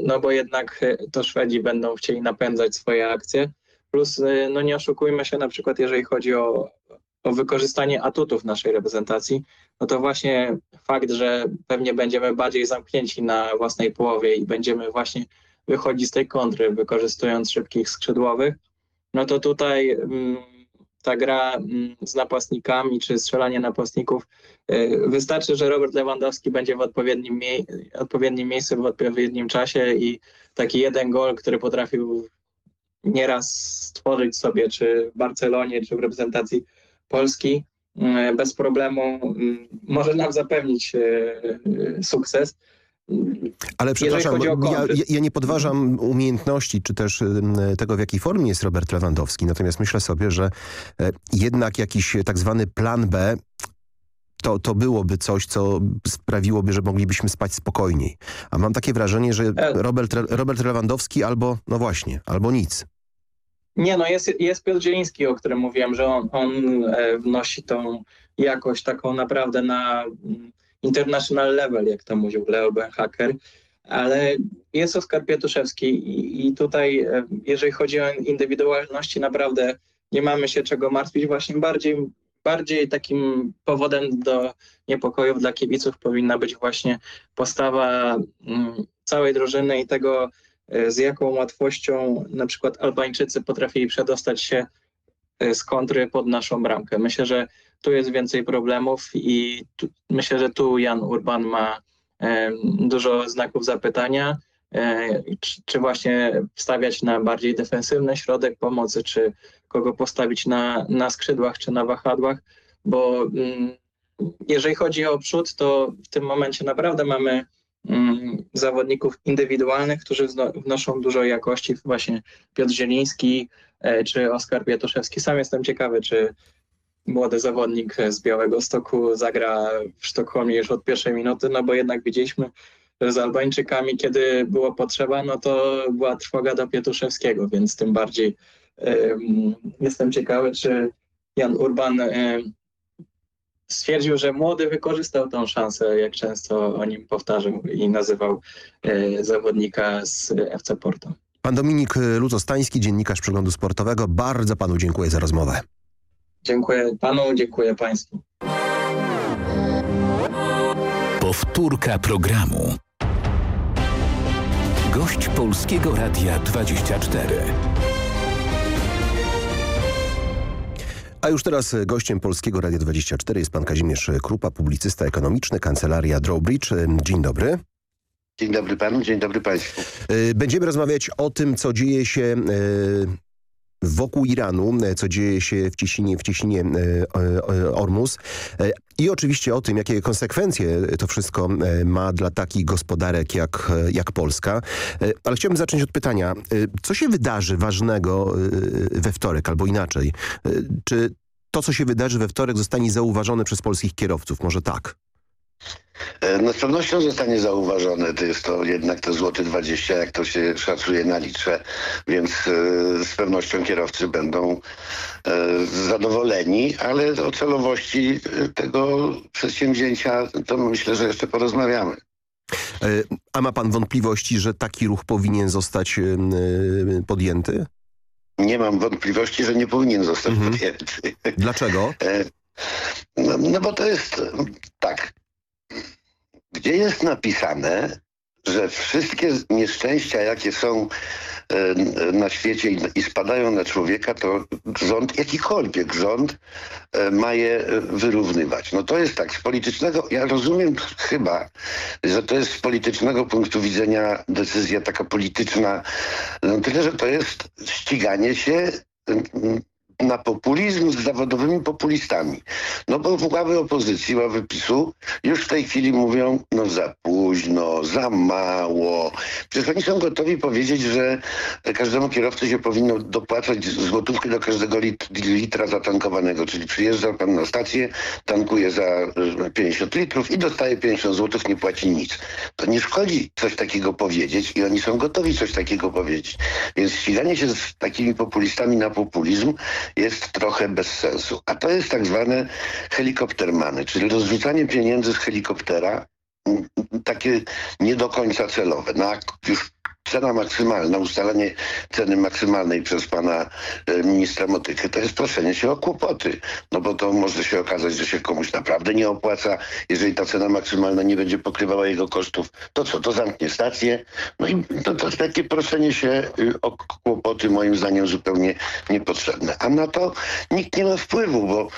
no bo jednak e, to Szwedzi będą chcieli napędzać swoje akcje. Plus, e, no nie oszukujmy się, na przykład jeżeli chodzi o, o wykorzystanie atutów naszej reprezentacji, no to właśnie fakt, że pewnie będziemy bardziej zamknięci na własnej połowie i będziemy właśnie wychodzić z tej kontry, wykorzystując szybkich skrzydłowych, no to tutaj mm, ta gra mm, z napastnikami czy strzelanie napastników. Y, wystarczy, że Robert Lewandowski będzie w odpowiednim, mie odpowiednim miejscu w odpowiednim czasie i taki jeden gol, który potrafił nieraz stworzyć sobie, czy w Barcelonie, czy w reprezentacji Polski, y, bez problemu y, może nam zapewnić sukces. Ale przepraszam, ja, ja, nie podważam umiejętności, czy też tego, w jakiej formie jest Robert Lewandowski. Natomiast myślę sobie, że e, jednak jakiś tak zwany plan B to, to byłoby coś, co sprawiłoby, że moglibyśmy spać spokojniej. A mam takie wrażenie, że e. Robert, Robert Lewandowski albo, no właśnie, albo nic. Nie, no jest, jest Piotr Zieliński, o którym mówiłem, że on, on e, wnosi tą jakość taką naprawdę na international level, jak to mówił Leo Benhaker, ale jest Oskar Pietuszewski i, i tutaj, e, jeżeli chodzi o indywidualności, naprawdę nie mamy się czego martwić. Właśnie bardziej, bardziej takim powodem do niepokojów dla kibiców powinna być właśnie postawa mm, całej drużyny i tego, e, z jaką łatwością na przykład Albańczycy potrafili przedostać się e, z kontry pod naszą bramkę. Myślę, że tu jest więcej problemów i tu, myślę, że tu Jan Urban ma dużo znaków zapytania, e, czy, czy właśnie wstawiać na bardziej defensywny środek pomocy, czy kogo postawić na, na skrzydłach, czy na wahadłach, bo mm, jeżeli chodzi o przód, to w tym momencie naprawdę mamy mm, zawodników indywidualnych, którzy wnoszą dużo jakości, właśnie Piotr Zieliński e, czy Oskar Pietoszewski. Sam jestem ciekawy, czy młody zawodnik z Białego Stoku zagra w Sztokholmie już od pierwszej minuty, no bo jednak widzieliśmy, z Albańczykami, kiedy było potrzeba, no to była trwoga do Pietuszewskiego, więc tym bardziej jestem ciekawy, czy Jan Urban stwierdził, że młody wykorzystał tą szansę, jak często o nim powtarzał i nazywał um, zawodnika z FC Porto. Pan Dominik Luzostański, dziennikarz Przeglądu Sportowego. Bardzo panu dziękuję za rozmowę. Dziękuję panu, dziękuję państwu. Powtórka programu. Gość Polskiego Radia 24. A już teraz gościem Polskiego Radia 24 jest pan Kazimierz Krupa, publicysta ekonomiczny, kancelaria Drawbridge. Dzień dobry. Dzień dobry panu, dzień dobry państwu. Będziemy rozmawiać o tym, co dzieje się wokół Iranu, e, co dzieje się w Cieśninie, w Cieśninie e, Ormus e, i oczywiście o tym, jakie konsekwencje to wszystko ma dla takich gospodarek jak, jak Polska. Ale chciałbym zacząć od pytania, co się wydarzy ważnego we wtorek, albo inaczej? Czy to, co się wydarzy we wtorek zostanie zauważone przez polskich kierowców? Może tak? E, no z pewnością zostanie zauważone. To jest to jednak te złoty 20, jak to się szacuje na litrze, więc e, z pewnością kierowcy będą e, zadowoleni, ale o celowości tego przedsięwzięcia to myślę, że jeszcze porozmawiamy. A ma pan wątpliwości, że taki ruch powinien zostać podjęty? Nie mam wątpliwości, że nie powinien zostać mhm. podjęty. Dlaczego? No, no bo to jest tak gdzie jest napisane, że wszystkie nieszczęścia, jakie są e, na świecie i spadają na człowieka, to rząd, jakikolwiek rząd e, ma je wyrównywać. No to jest tak, z politycznego, ja rozumiem chyba, że to jest z politycznego punktu widzenia decyzja taka polityczna, no tyle, że to jest ściganie się na populizm z zawodowymi populistami. No bo ławy opozycji, ławy PiSu już w tej chwili mówią, no za późno, za mało. Przecież oni są gotowi powiedzieć, że każdemu kierowcy się powinno dopłacać złotówkę do każdego lit litra zatankowanego, czyli przyjeżdża pan na stację, tankuje za 50 litrów i dostaje 50 złotów, nie płaci nic. To nie szkodzi coś takiego powiedzieć i oni są gotowi coś takiego powiedzieć. Więc ściganie się z takimi populistami na populizm jest trochę bez sensu. A to jest tak zwane helikoptermany, czyli rozrzucanie pieniędzy z helikoptera, takie nie do końca celowe. No, już cena maksymalna, ustalenie ceny maksymalnej przez pana e, ministra Motykę, to jest proszenie się o kłopoty. No bo to może się okazać, że się komuś naprawdę nie opłaca. Jeżeli ta cena maksymalna nie będzie pokrywała jego kosztów, to co? To zamknie stację. No i to, to takie proszenie się y, o kłopoty moim zdaniem zupełnie niepotrzebne. A na to nikt nie ma wpływu, bo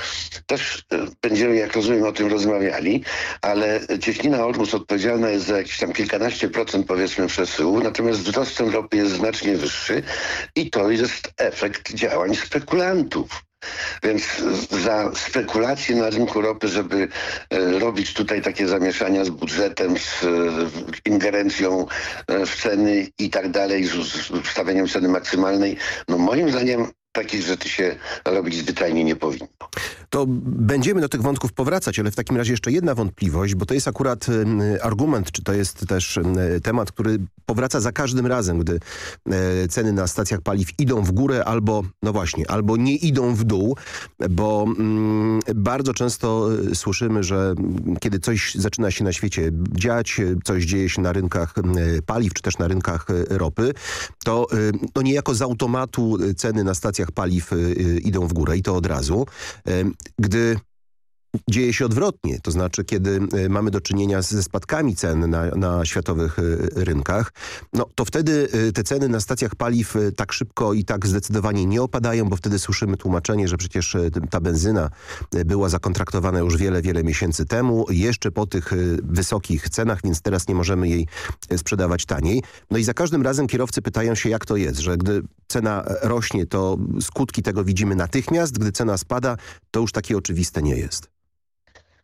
też y, będziemy, jak rozumiem, o tym rozmawiali, ale Cieśnina Olmus odpowiedzialna jest za jakieś tam kilkanaście procent powiedzmy przesyłu, natomiast wzrost cen ropy jest znacznie wyższy i to jest efekt działań spekulantów. Więc za spekulacje na rynku ropy, żeby e, robić tutaj takie zamieszania z budżetem, z e, ingerencją e, w ceny i tak dalej, z ustawieniem ceny maksymalnej, no moim zdaniem takich rzeczy się robić zwyczajnie nie powinno. To będziemy do tych wątków powracać, ale w takim razie jeszcze jedna wątpliwość, bo to jest akurat y, argument, czy to jest też y, temat, który powraca za każdym razem, gdy y, ceny na stacjach paliw idą w górę albo, no właśnie, albo nie idą w dół, bo mm, bardzo często słyszymy, że kiedy coś zaczyna się na świecie dziać, coś dzieje się na rynkach paliw, czy też na rynkach ropy, to no niejako z automatu ceny na stacjach paliw idą w górę i to od razu. Gdy dzieje się odwrotnie, to znaczy kiedy e, mamy do czynienia ze spadkami cen na, na światowych e, rynkach, no to wtedy e, te ceny na stacjach paliw tak szybko i tak zdecydowanie nie opadają, bo wtedy słyszymy tłumaczenie, że przecież ta benzyna była zakontraktowana już wiele, wiele miesięcy temu, jeszcze po tych wysokich cenach, więc teraz nie możemy jej sprzedawać taniej. No i za każdym razem kierowcy pytają się, jak to jest, że gdy cena rośnie, to skutki tego widzimy natychmiast, gdy cena spada, to już takie oczywiste nie jest.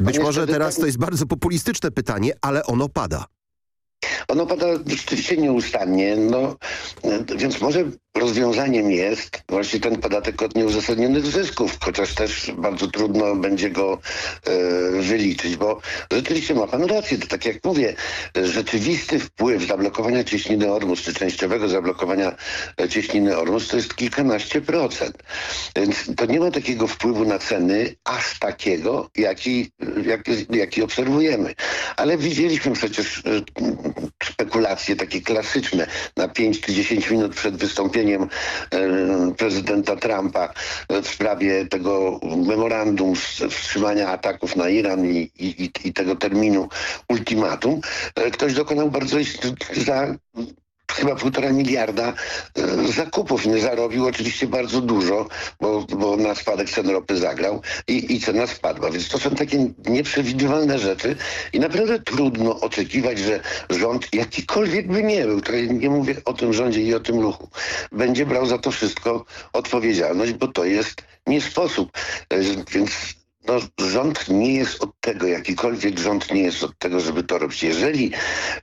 Być może teraz to jest bardzo populistyczne pytanie, ale ono pada. Ono pada rzeczywiście nieustannie, no, więc może rozwiązaniem jest właśnie ten podatek od nieuzasadnionych zysków, chociaż też bardzo trudno będzie go e, wyliczyć, bo rzeczywiście ma pan rację, to tak jak mówię, rzeczywisty wpływ zablokowania cieśniny Ormus, czy częściowego zablokowania cieśniny Ormus to jest kilkanaście procent. Więc to nie ma takiego wpływu na ceny aż takiego, jaki, jaki, jaki obserwujemy. Ale widzieliśmy przecież e, spekulacje takie klasyczne na 5 czy 10 minut przed wystąpieniem wystąpieniem e, prezydenta Trumpa w sprawie tego memorandum wstrzymania ataków na Iran i, i, i tego terminu ultimatum, e, ktoś dokonał bardzo za chyba półtora miliarda e, zakupów. Nie zarobił oczywiście bardzo dużo, bo, bo na spadek cen ropy zagrał i, i cena spadła. Więc to są takie nieprzewidywalne rzeczy i naprawdę trudno oczekiwać, że rząd jakikolwiek by nie był, to nie mówię o tym rządzie i o tym ruchu, będzie brał za to wszystko odpowiedzialność, bo to jest nie sposób. E, więc no, rząd nie jest od tego, jakikolwiek rząd nie jest od tego, żeby to robić. Jeżeli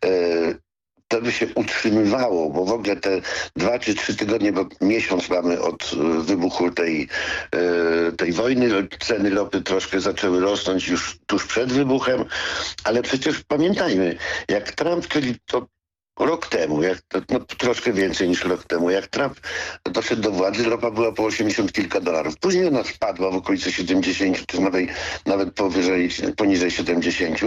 e, to by się utrzymywało, bo w ogóle te dwa czy trzy tygodnie, bo miesiąc mamy od e, wybuchu tej, e, tej wojny, ceny ropy troszkę zaczęły rosnąć już tuż przed wybuchem, ale przecież pamiętajmy, jak Trump, czyli to rok temu, jak, no, troszkę więcej niż rok temu, jak Trump doszedł do władzy, ropa była po 80 kilka dolarów. Później ona spadła w okolicy 70, czy nawet, nawet powyżej, poniżej 70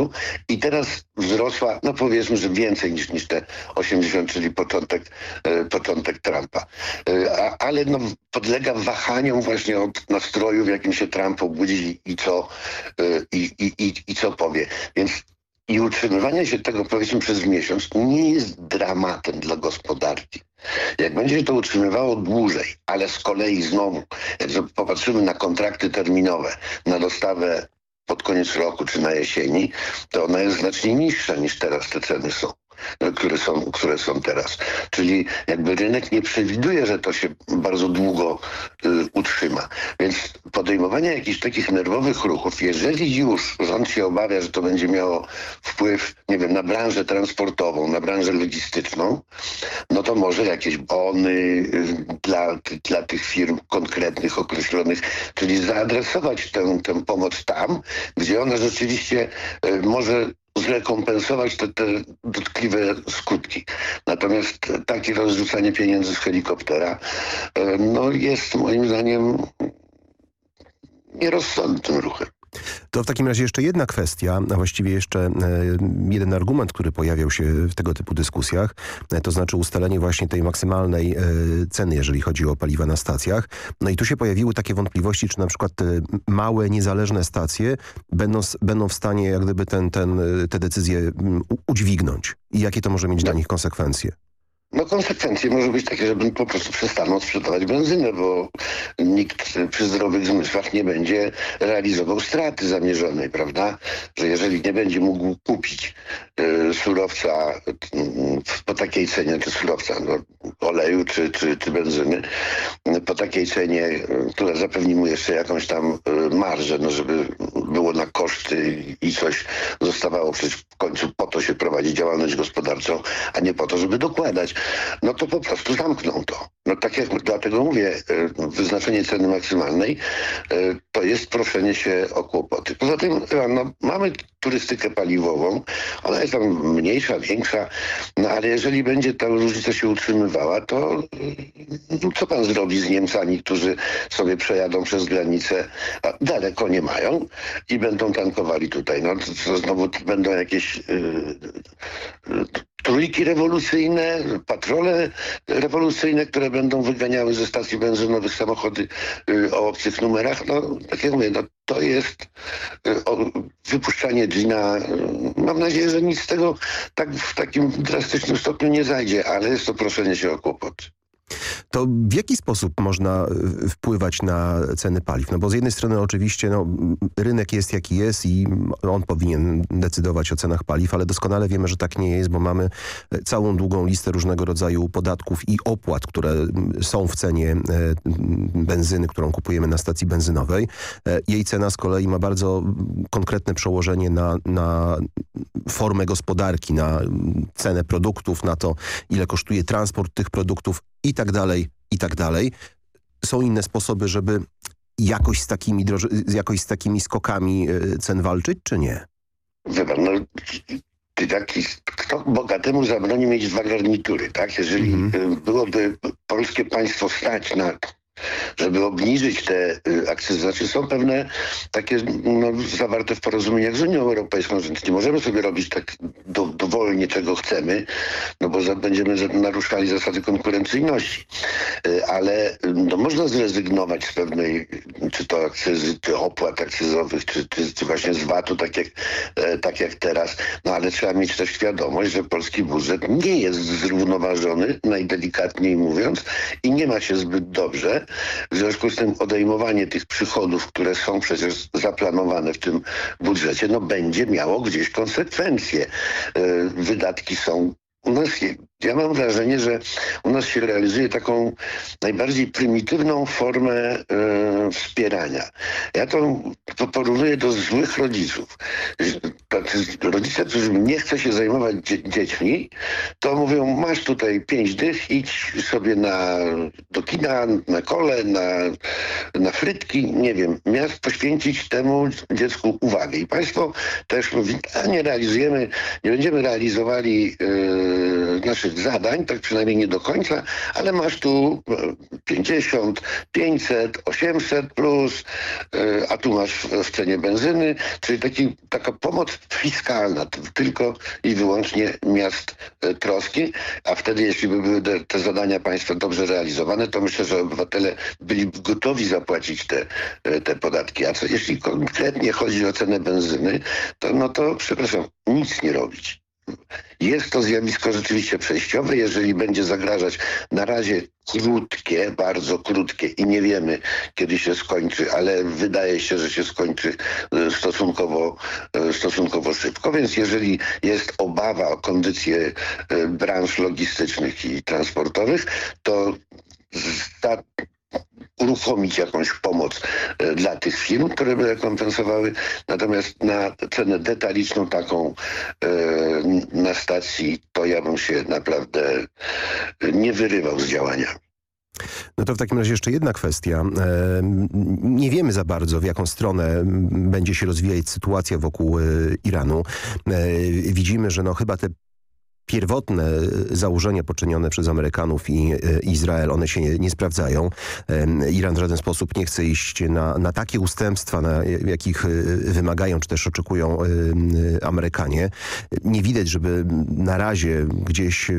i teraz wzrosła, no powiedzmy, że więcej niż, niż te 80, czyli początek, e, początek Trumpa. E, a, ale no, podlega wahaniom właśnie od nastroju, w jakim się Trump obudzi i co, e, i, i, i, i co powie. Więc i utrzymywanie się tego powiedzmy przez miesiąc nie jest dramatem dla gospodarki. Jak będzie się to utrzymywało dłużej, ale z kolei znowu, jak popatrzymy na kontrakty terminowe, na dostawę pod koniec roku czy na jesieni, to ona jest znacznie niższa niż teraz te ceny są które są, które są teraz. Czyli jakby rynek nie przewiduje, że to się bardzo długo y, utrzyma. Więc podejmowanie jakichś takich nerwowych ruchów, jeżeli już rząd się obawia, że to będzie miało wpływ, nie wiem, na branżę transportową, na branżę logistyczną, no to może jakieś bony y, dla, dla tych firm konkretnych, określonych, czyli zaadresować tę, tę pomoc tam, gdzie ona rzeczywiście y, może zrekompensować te, te dotkliwe skutki. Natomiast takie rozrzucanie pieniędzy z helikoptera no, jest moim zdaniem nierozsądnym ruchem. To w takim razie jeszcze jedna kwestia, a właściwie jeszcze e, jeden argument, który pojawiał się w tego typu dyskusjach, e, to znaczy ustalenie właśnie tej maksymalnej e, ceny, jeżeli chodzi o paliwa na stacjach. No i tu się pojawiły takie wątpliwości, czy na przykład małe, niezależne stacje będą, będą w stanie jak gdyby ten, ten, te decyzje udźwignąć i jakie to może mieć dla nich konsekwencje. No konsekwencje może być takie, że po prostu przestaną sprzedawać benzynę, bo nikt przy zdrowych zmysłach nie będzie realizował straty zamierzonej, prawda? Że jeżeli nie będzie mógł kupić y, surowca y, po takiej cenie, czy surowca no, oleju, czy, czy, czy benzyny, y, po takiej cenie, y, która zapewni mu jeszcze jakąś tam y, marżę, no żeby na koszty i coś zostawało. Przecież w końcu po to się prowadzi działalność gospodarczą, a nie po to, żeby dokładać no to po prostu zamkną to. No tak jak dlatego mówię, e, wyznaczenie ceny maksymalnej e, to jest proszenie się o kłopoty. Poza tym no, mamy turystykę paliwową, ona jest tam mniejsza, większa, no ale jeżeli będzie ta różnica się utrzymywała, to no, co pan zrobi z Niemcami, którzy sobie przejadą przez granicę, a daleko nie mają i będą tankowali tutaj. No to, to znowu będą jakieś yy, trójki rewolucyjne, patrole rewolucyjne, które będą wyganiały ze stacji benzynowych samochody y, o obcych numerach. No, tak jak mówię, no, to jest y, wypuszczanie dżina. Mam nadzieję, że nic z tego tak w takim drastycznym stopniu nie zajdzie, ale jest to proszenie się o kłopot. To w jaki sposób można y, wpływać na ceny paliw? No bo z jednej strony oczywiście no, rynek jest jaki jest i on powinien decydować o cenach paliw, ale doskonale wiemy, że tak nie jest, bo mamy y, całą długą listę różnego rodzaju podatków i opłat, które są w cenie benzyny, którą kupujemy na stacji benzynowej. Jej cena z kolei ma bardzo konkretne przełożenie na, na formę gospodarki, na cenę produktów, na to, ile kosztuje transport tych produktów i tak dalej, i tak dalej. Są inne sposoby, żeby jakoś z takimi, jakoś z takimi skokami e, cen walczyć, czy nie? Pan, no, taki, kto bogatemu zabroni mieć dwa garnitury, tak? Jeżeli mm -hmm. byłoby polskie państwo stać na żeby obniżyć te y, akcyzy. Znaczy są pewne takie no, zawarte w porozumieniach z Unią Europejską, że nie możemy sobie robić tak do, dowolnie czego chcemy, no bo za, będziemy naruszali zasady konkurencyjności. Y, ale y, no, można zrezygnować z pewnej, czy to akcyzy, czy opłat akcyzowych, czy, czy, czy właśnie z VAT-u, tak jak, e, tak jak teraz. No ale trzeba mieć też świadomość, że polski budżet nie jest zrównoważony, najdelikatniej mówiąc, i nie ma się zbyt dobrze. W związku z tym odejmowanie tych przychodów, które są przecież zaplanowane w tym budżecie, no będzie miało gdzieś konsekwencje. E, wydatki są u nas, ja mam wrażenie, że u nas się realizuje taką najbardziej prymitywną formę e, wspierania. Ja to, to porównuję do złych rodziców. Rodzice, którzy nie chcą się zajmować dzie dziećmi, to mówią, masz tutaj pięć dych, idź sobie na, do kina, na kole, na, na frytki, nie wiem, miast poświęcić temu dziecku uwagę. I państwo też mówi, a nie realizujemy, nie będziemy realizowali e, naszych zadań, tak przynajmniej nie do końca, ale masz tu 50, 500, 800 plus, e, a tu masz w cenie benzyny, czyli taki, taka pomoc fiskalna, tylko i wyłącznie miast e, troski, a wtedy jeśli by były te, zadania państwa dobrze realizowane, to myślę, że obywatele byli gotowi zapłacić te, e, te podatki. A co, jeśli konkretnie chodzi o cenę benzyny, to no to przepraszam, nic nie robić. Jest to zjawisko rzeczywiście przejściowe. Jeżeli będzie zagrażać na razie krótkie, bardzo krótkie i nie wiemy, kiedy się skończy, ale wydaje się, że się skończy e, stosunkowo, e, stosunkowo szybko. Więc jeżeli jest obawa o kondycję e, branż logistycznych i transportowych, to ta uruchomić jakąś pomoc e, dla tych firm, które by rekompensowały. Natomiast na cenę detaliczną taką e, na stacji, to ja bym się naprawdę nie wyrywał z działania. No to w takim razie jeszcze jedna kwestia. E, nie wiemy za bardzo, w jaką stronę będzie się rozwijać sytuacja wokół Iranu. Widzimy, że no chyba te pierwotne założenia poczynione przez Amerykanów i e, Izrael, one się nie, nie sprawdzają. Iran w żaden sposób nie chce iść na, na takie ustępstwa, na jakich e, wymagają, czy też oczekują Amerykanie. Nie widać, żeby na razie gdzieś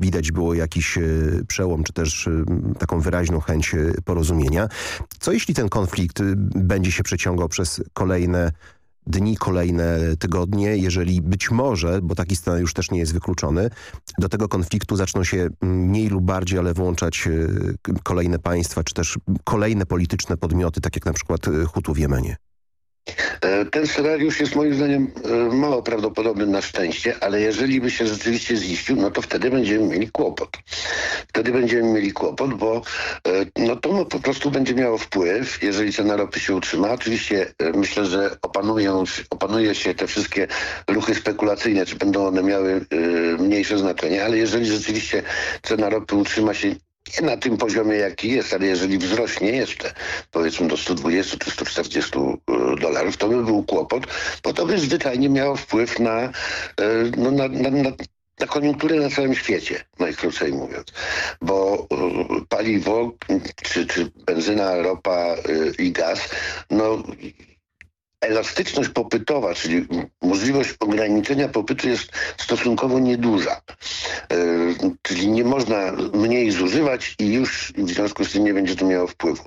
widać było jakiś e, przełom, czy też taką wyraźną chęć porozumienia. Co jeśli ten konflikt będzie się przeciągał przez kolejne dni, kolejne tygodnie, jeżeli być może, bo taki scenariusz też nie jest wykluczony, do tego konfliktu zaczną się mniej lub bardziej, ale włączać y, kolejne państwa, czy też kolejne polityczne podmioty, tak jak na przykład y, Hutu w Jemenie. E, ten scenariusz jest moim zdaniem e, mało prawdopodobny na szczęście, ale jeżeli by się rzeczywiście ziścił, no to wtedy będziemy mieli kłopot. Wtedy będziemy mieli kłopot, bo e, no to po prostu będzie miało wpływ, jeżeli cena ropy się utrzyma. Oczywiście myślę, że opanują, opanuje się te wszystkie ruchy spekulacyjne, czy będą one miały mniejsze znaczenie, ale jeżeli rzeczywiście cena ropy utrzyma się nie na tym poziomie, jaki jest, ale jeżeli wzrośnie jeszcze, powiedzmy do 120 czy 140 dolarów, to by był kłopot, bo to by zwyczajnie miało wpływ na, no, na, na, na na koniunkturę na całym świecie, najkrócej mówiąc. Bo y, paliwo, czy, czy benzyna, ropa i gaz, no elastyczność popytowa, czyli możliwość ograniczenia popytu jest stosunkowo nieduża. Yy, czyli nie można mniej zużywać i już w związku z tym nie będzie to miało wpływu.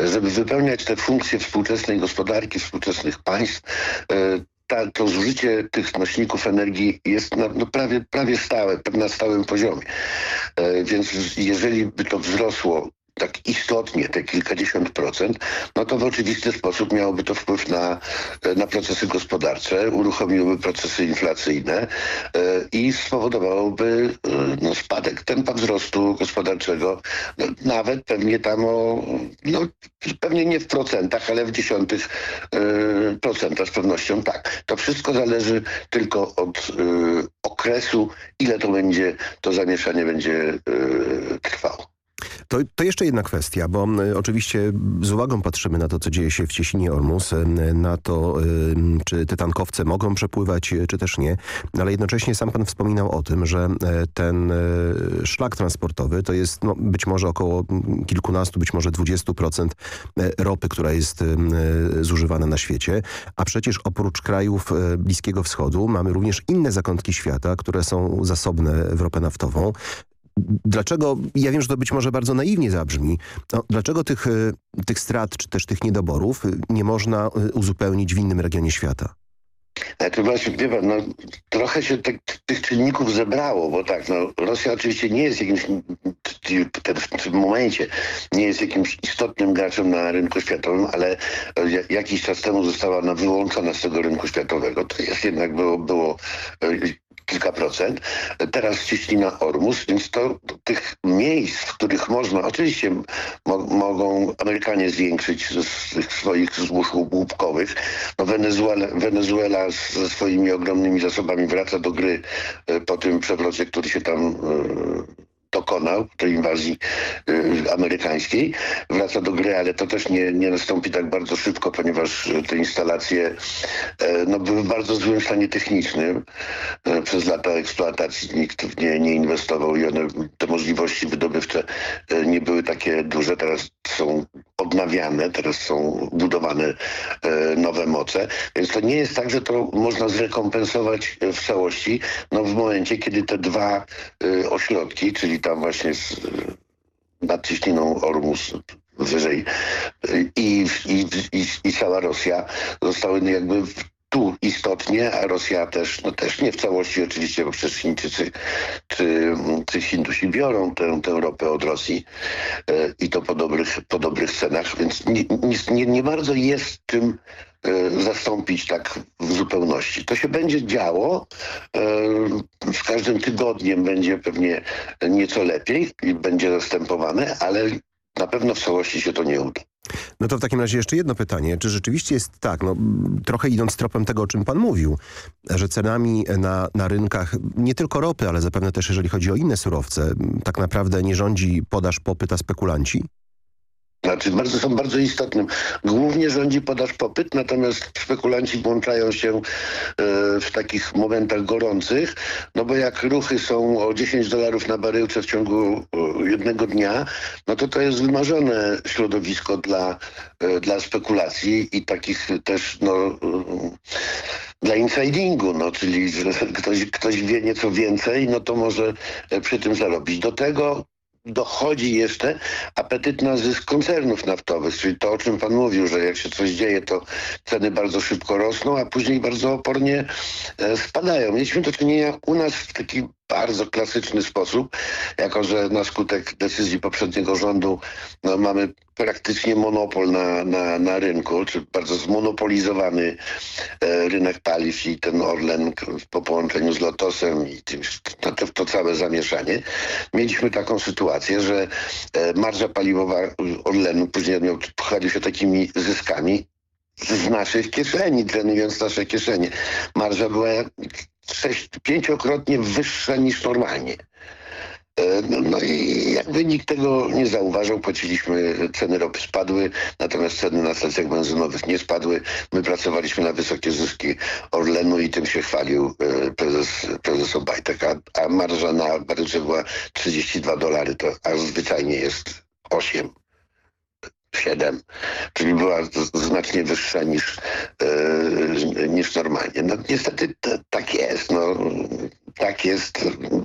Żeby wypełniać te funkcje współczesnej gospodarki, współczesnych państw, yy, ta, to zużycie tych nośników energii jest na, no prawie, prawie stałe, na stałym poziomie. E, więc jeżeli by to wzrosło tak istotnie, te kilkadziesiąt procent, no to w oczywisty sposób miałoby to wpływ na, na procesy gospodarcze, uruchomiłoby procesy inflacyjne e, i spowodowałoby e, no, spadek tempa wzrostu gospodarczego, no, nawet pewnie tam o, no, pewnie nie w procentach, ale w dziesiątych e, procentach z pewnością tak. To wszystko zależy tylko od okresu, ile to będzie, to zamieszanie będzie trwało. To, to jeszcze jedna kwestia, bo oczywiście z uwagą patrzymy na to, co dzieje się w Cieśninie Ormus, na to, czy te tankowce mogą przepływać, czy też nie, ale jednocześnie sam pan wspominał o tym, że e, ten e, szlak transportowy to jest no, być może około kilkunastu, być może 20% e, ropy, która jest zużywana na świecie, a przecież oprócz krajów Bliskiego Wschodu mamy również inne zakątki świata, które są zasobne w ropę naftową. Dlaczego, ja wiem, że to być może bardzo naiwnie zabrzmi, no, dlaczego tych, y, tych strat czy też tych niedoborów y, nie można y, uzupełnić w innym regionie świata? To właśnie, wie no, trochę się te, tych czynników zebrało, bo tak, no, Rosja oczywiście nie jest jakimś, w tym momencie nie jest jakimś istotnym graczem na rynku światowym, ale jakiś czas temu została ona wyłączona z tego rynku światowego. To jest jednak było, było kilka procent. Teraz cieśnina Ormus, więc to tych miejsc, w których można, oczywiście mo mogą Amerykanie zwiększyć z tych swoich złóż łupkowych. No Wenezuela, Wenezuela ze swoimi ogromnymi zasobami wraca do gry e, po tym przewrocie, który się tam e, dokonał tej inwazji y, amerykańskiej. Wraca do gry, ale to też nie, nie nastąpi tak bardzo szybko, ponieważ te instalacje e, no, były w bardzo złym stanie technicznym. E, przez lata eksploatacji nikt w nie nie inwestował i one, te możliwości wydobywcze e, nie były takie duże. Teraz są odnawiane, teraz są budowane e, nowe moce, więc to nie jest tak, że to można zrekompensować w całości no, w momencie, kiedy te dwa ośrodki, czyli tam właśnie z, nad ciśniną Ormus wyżej. I, i, i, i cała Rosja zostały jakby tu istotnie, a Rosja też, no też nie w całości oczywiście, bo przecież Chińczycy czy, czy Hindusi biorą tę, tę ropę od Rosji e, i to po dobrych, po dobrych cenach, więc nie, nie, bardzo jest czym zastąpić tak w zupełności. To się będzie działo. E, z każdym tygodniem będzie pewnie nieco lepiej i będzie zastępowane, ale na pewno w całości się to nie uda. No to w takim razie jeszcze jedno pytanie. Czy rzeczywiście jest tak, no, trochę idąc tropem tego, o czym pan mówił, że cenami na, na rynkach nie tylko ropy, ale zapewne też jeżeli chodzi o inne surowce, tak naprawdę nie rządzi podaż, popyt, a spekulanci? Znaczy bardzo, są bardzo istotnym. Głównie rządzi podaż popyt, natomiast spekulanci włączają się e, w takich momentach gorących, no bo jak ruchy są o 10 dolarów na baryłce w ciągu e, jednego dnia, no to to jest wymarzone środowisko dla, e, dla spekulacji i takich też no, dla insidingu, no, czyli że ktoś, ktoś wie nieco więcej, no to może przy tym zarobić. Do tego dochodzi jeszcze apetyt na zysk koncernów naftowych, czyli to, o czym pan mówił, że jak się coś dzieje, to ceny bardzo szybko rosną, a później bardzo opornie e, spadają. Mieliśmy do czynienia u nas w taki bardzo klasyczny sposób, jako że na skutek decyzji poprzedniego rządu no, mamy praktycznie monopol na, na, na rynku, czy bardzo zmonopolizowany e, rynek paliw i ten Orlen po połączeniu z Lotosem i tym, to, to całe zamieszanie. Mieliśmy taką sytuację, że e, marża paliwowa Orlenu później miał, chwalił się takimi zyskami z naszych kieszeni, trenując nasze kieszenie. Marża była sześć, pięciokrotnie wyższa niż normalnie. No, no i jakby nikt tego nie zauważył, płaciliśmy, ceny ropy spadły, natomiast ceny na stacjach benzynowych nie spadły. My pracowaliśmy na wysokie zyski Orlenu i tym się chwalił prezes, prezes Obajtek, a, a marża na baryłce była 32 dolary, to aż zwyczajnie jest 8. 7, czyli była znacznie wyższa niż, yy, niż normalnie. No niestety tak jest. No, tak jest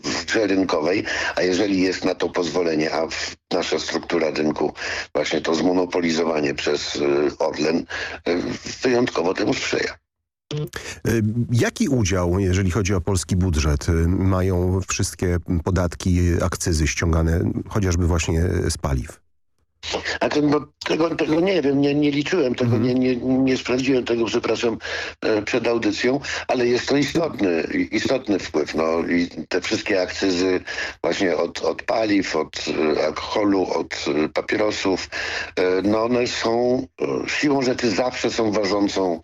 w grze rynkowej, a jeżeli jest na to pozwolenie, a nasza struktura rynku, właśnie to zmonopolizowanie przez yy, Orlen yy, wyjątkowo temu sprzyja. Jaki udział, jeżeli chodzi o polski budżet, mają wszystkie podatki, akcyzy ściągane chociażby właśnie z paliw? A no, tego, tego nie wiem, nie, nie liczyłem tego, nie, nie, nie sprawdziłem tego, przepraszam, przed audycją, ale jest to istotny, istotny wpływ. No, I te wszystkie akcyzy właśnie od, od paliw, od alkoholu, od papierosów, no one są siłą rzeczy zawsze są ważącą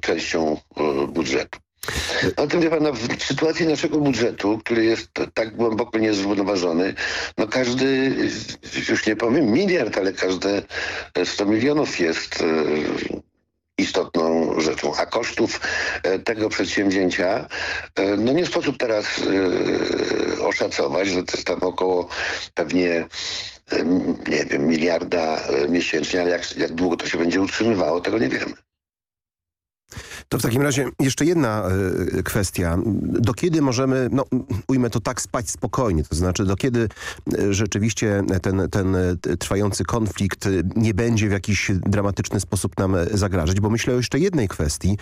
częścią budżetu. O tym wie pan, no, w sytuacji naszego budżetu, który jest tak głęboko niezrównoważony, no każdy, już nie powiem miliard, ale każde 100 milionów jest istotną rzeczą. A kosztów tego przedsięwzięcia no nie sposób teraz oszacować, że to jest tam około pewnie nie wiem, miliarda miesięcznie, ale jak, jak długo to się będzie utrzymywało, tego nie wiemy. To w takim razie jeszcze jedna y, kwestia. Do kiedy możemy, no ujmę to tak, spać spokojnie? To znaczy do kiedy y, rzeczywiście ten, ten trwający konflikt nie będzie w jakiś dramatyczny sposób nam zagrażać? Bo myślę o jeszcze jednej kwestii,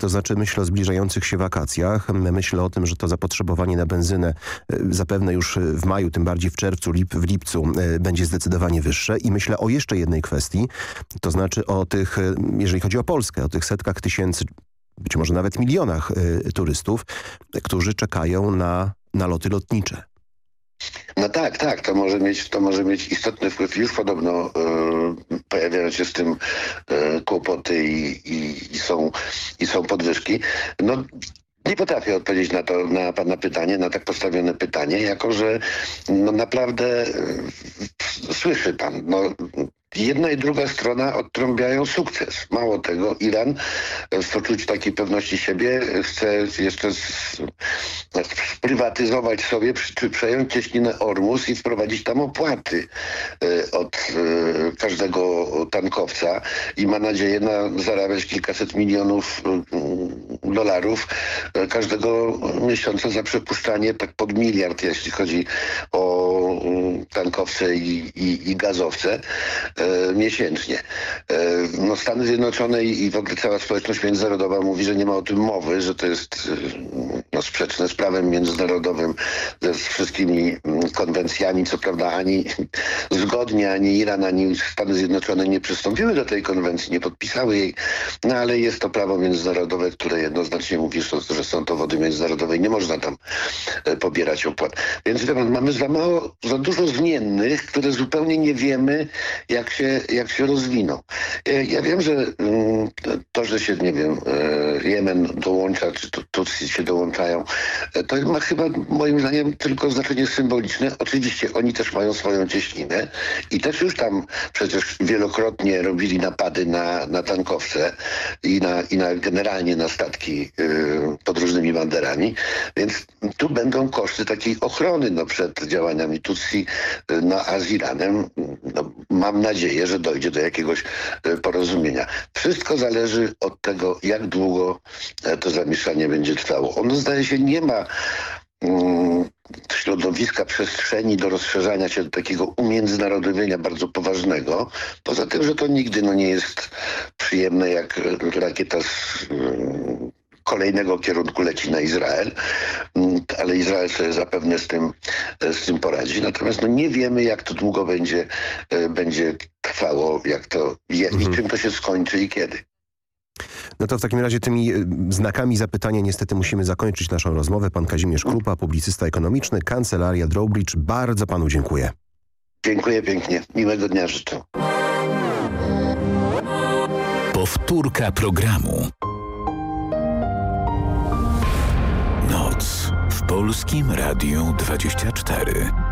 to znaczy myślę o zbliżających się wakacjach. Myślę o tym, że to zapotrzebowanie na benzynę zapewne już w maju, tym bardziej w czerwcu, lip, w lipcu będzie zdecydowanie wyższe. I myślę o jeszcze jednej kwestii, to znaczy o tych, jeżeli chodzi o Polskę, o tych setkach tysięcy być może nawet milionach y, turystów, którzy czekają na, na loty lotnicze. No tak, tak, to może mieć, to może mieć istotny wpływ. Już podobno y, pojawiają się z tym y, kłopoty i, i, i, są, i są podwyżki. No, nie potrafię odpowiedzieć na to, na pana pytanie, na tak postawione pytanie, jako że no naprawdę słyszy pan, no, jedna i druga strona odtrąbiają sukces. Mało tego, Iran w poczuciu takiej pewności siebie chce jeszcze sprywatyzować sobie, czy przejąć cieśninę Ormus i wprowadzić tam opłaty od każdego tankowca i ma nadzieję na zarabiać kilkaset milionów dolarów każdego miesiąca za przepuszczanie tak pod miliard, jeśli chodzi o tankowce i, i, i gazowce miesięcznie. No Stany Zjednoczone i w ogóle cała społeczność międzynarodowa mówi, że nie ma o tym mowy, że to jest no, sprzeczne z prawem międzynarodowym, ze wszystkimi konwencjami. Co prawda ani zgodnie ani Iran, ani Stany Zjednoczone nie przystąpiły do tej konwencji, nie podpisały jej, no ale jest to prawo międzynarodowe, które jednoznacznie mówi, że są to wody międzynarodowe i nie można tam pobierać opłat. Więc mamy za mało, za dużo zmiennych, które zupełnie nie wiemy, jak się, jak się rozwiną. Ja wiem, że to, że się, nie wiem, Jemen dołącza, czy Tutsi się dołączają, to ma chyba moim zdaniem tylko znaczenie symboliczne. Oczywiście oni też mają swoją cieśninę i też już tam przecież wielokrotnie robili napady na, na tankowce i na, i na generalnie na statki y, pod różnymi banderami, więc tu będą koszty takiej ochrony no, przed działaniami Tutsi no, a z Iranem no, mam nadzieję, że dojdzie do jakiegoś y, porozumienia. Wszystko zależy od tego, jak długo to zamieszanie będzie trwało. Ono zdaje się nie ma mm, środowiska, przestrzeni do rozszerzania się do takiego umiędzynarodowienia bardzo poważnego. Poza tym, że to nigdy no, nie jest przyjemne, jak rakieta z mm, kolejnego kierunku leci na Izrael, ale Izrael sobie zapewne z tym, z tym poradzi. Natomiast no, nie wiemy, jak to długo będzie, będzie trwało, jak to, mhm. i czym to się skończy i kiedy. No to w takim razie tymi znakami zapytania niestety musimy zakończyć naszą rozmowę. Pan Kazimierz Krupa, publicysta ekonomiczny, Kancelaria Drawbridge. Bardzo panu dziękuję. Dziękuję pięknie. Miłego dnia życzę. Powtórka programu. Polskim Radiu 24.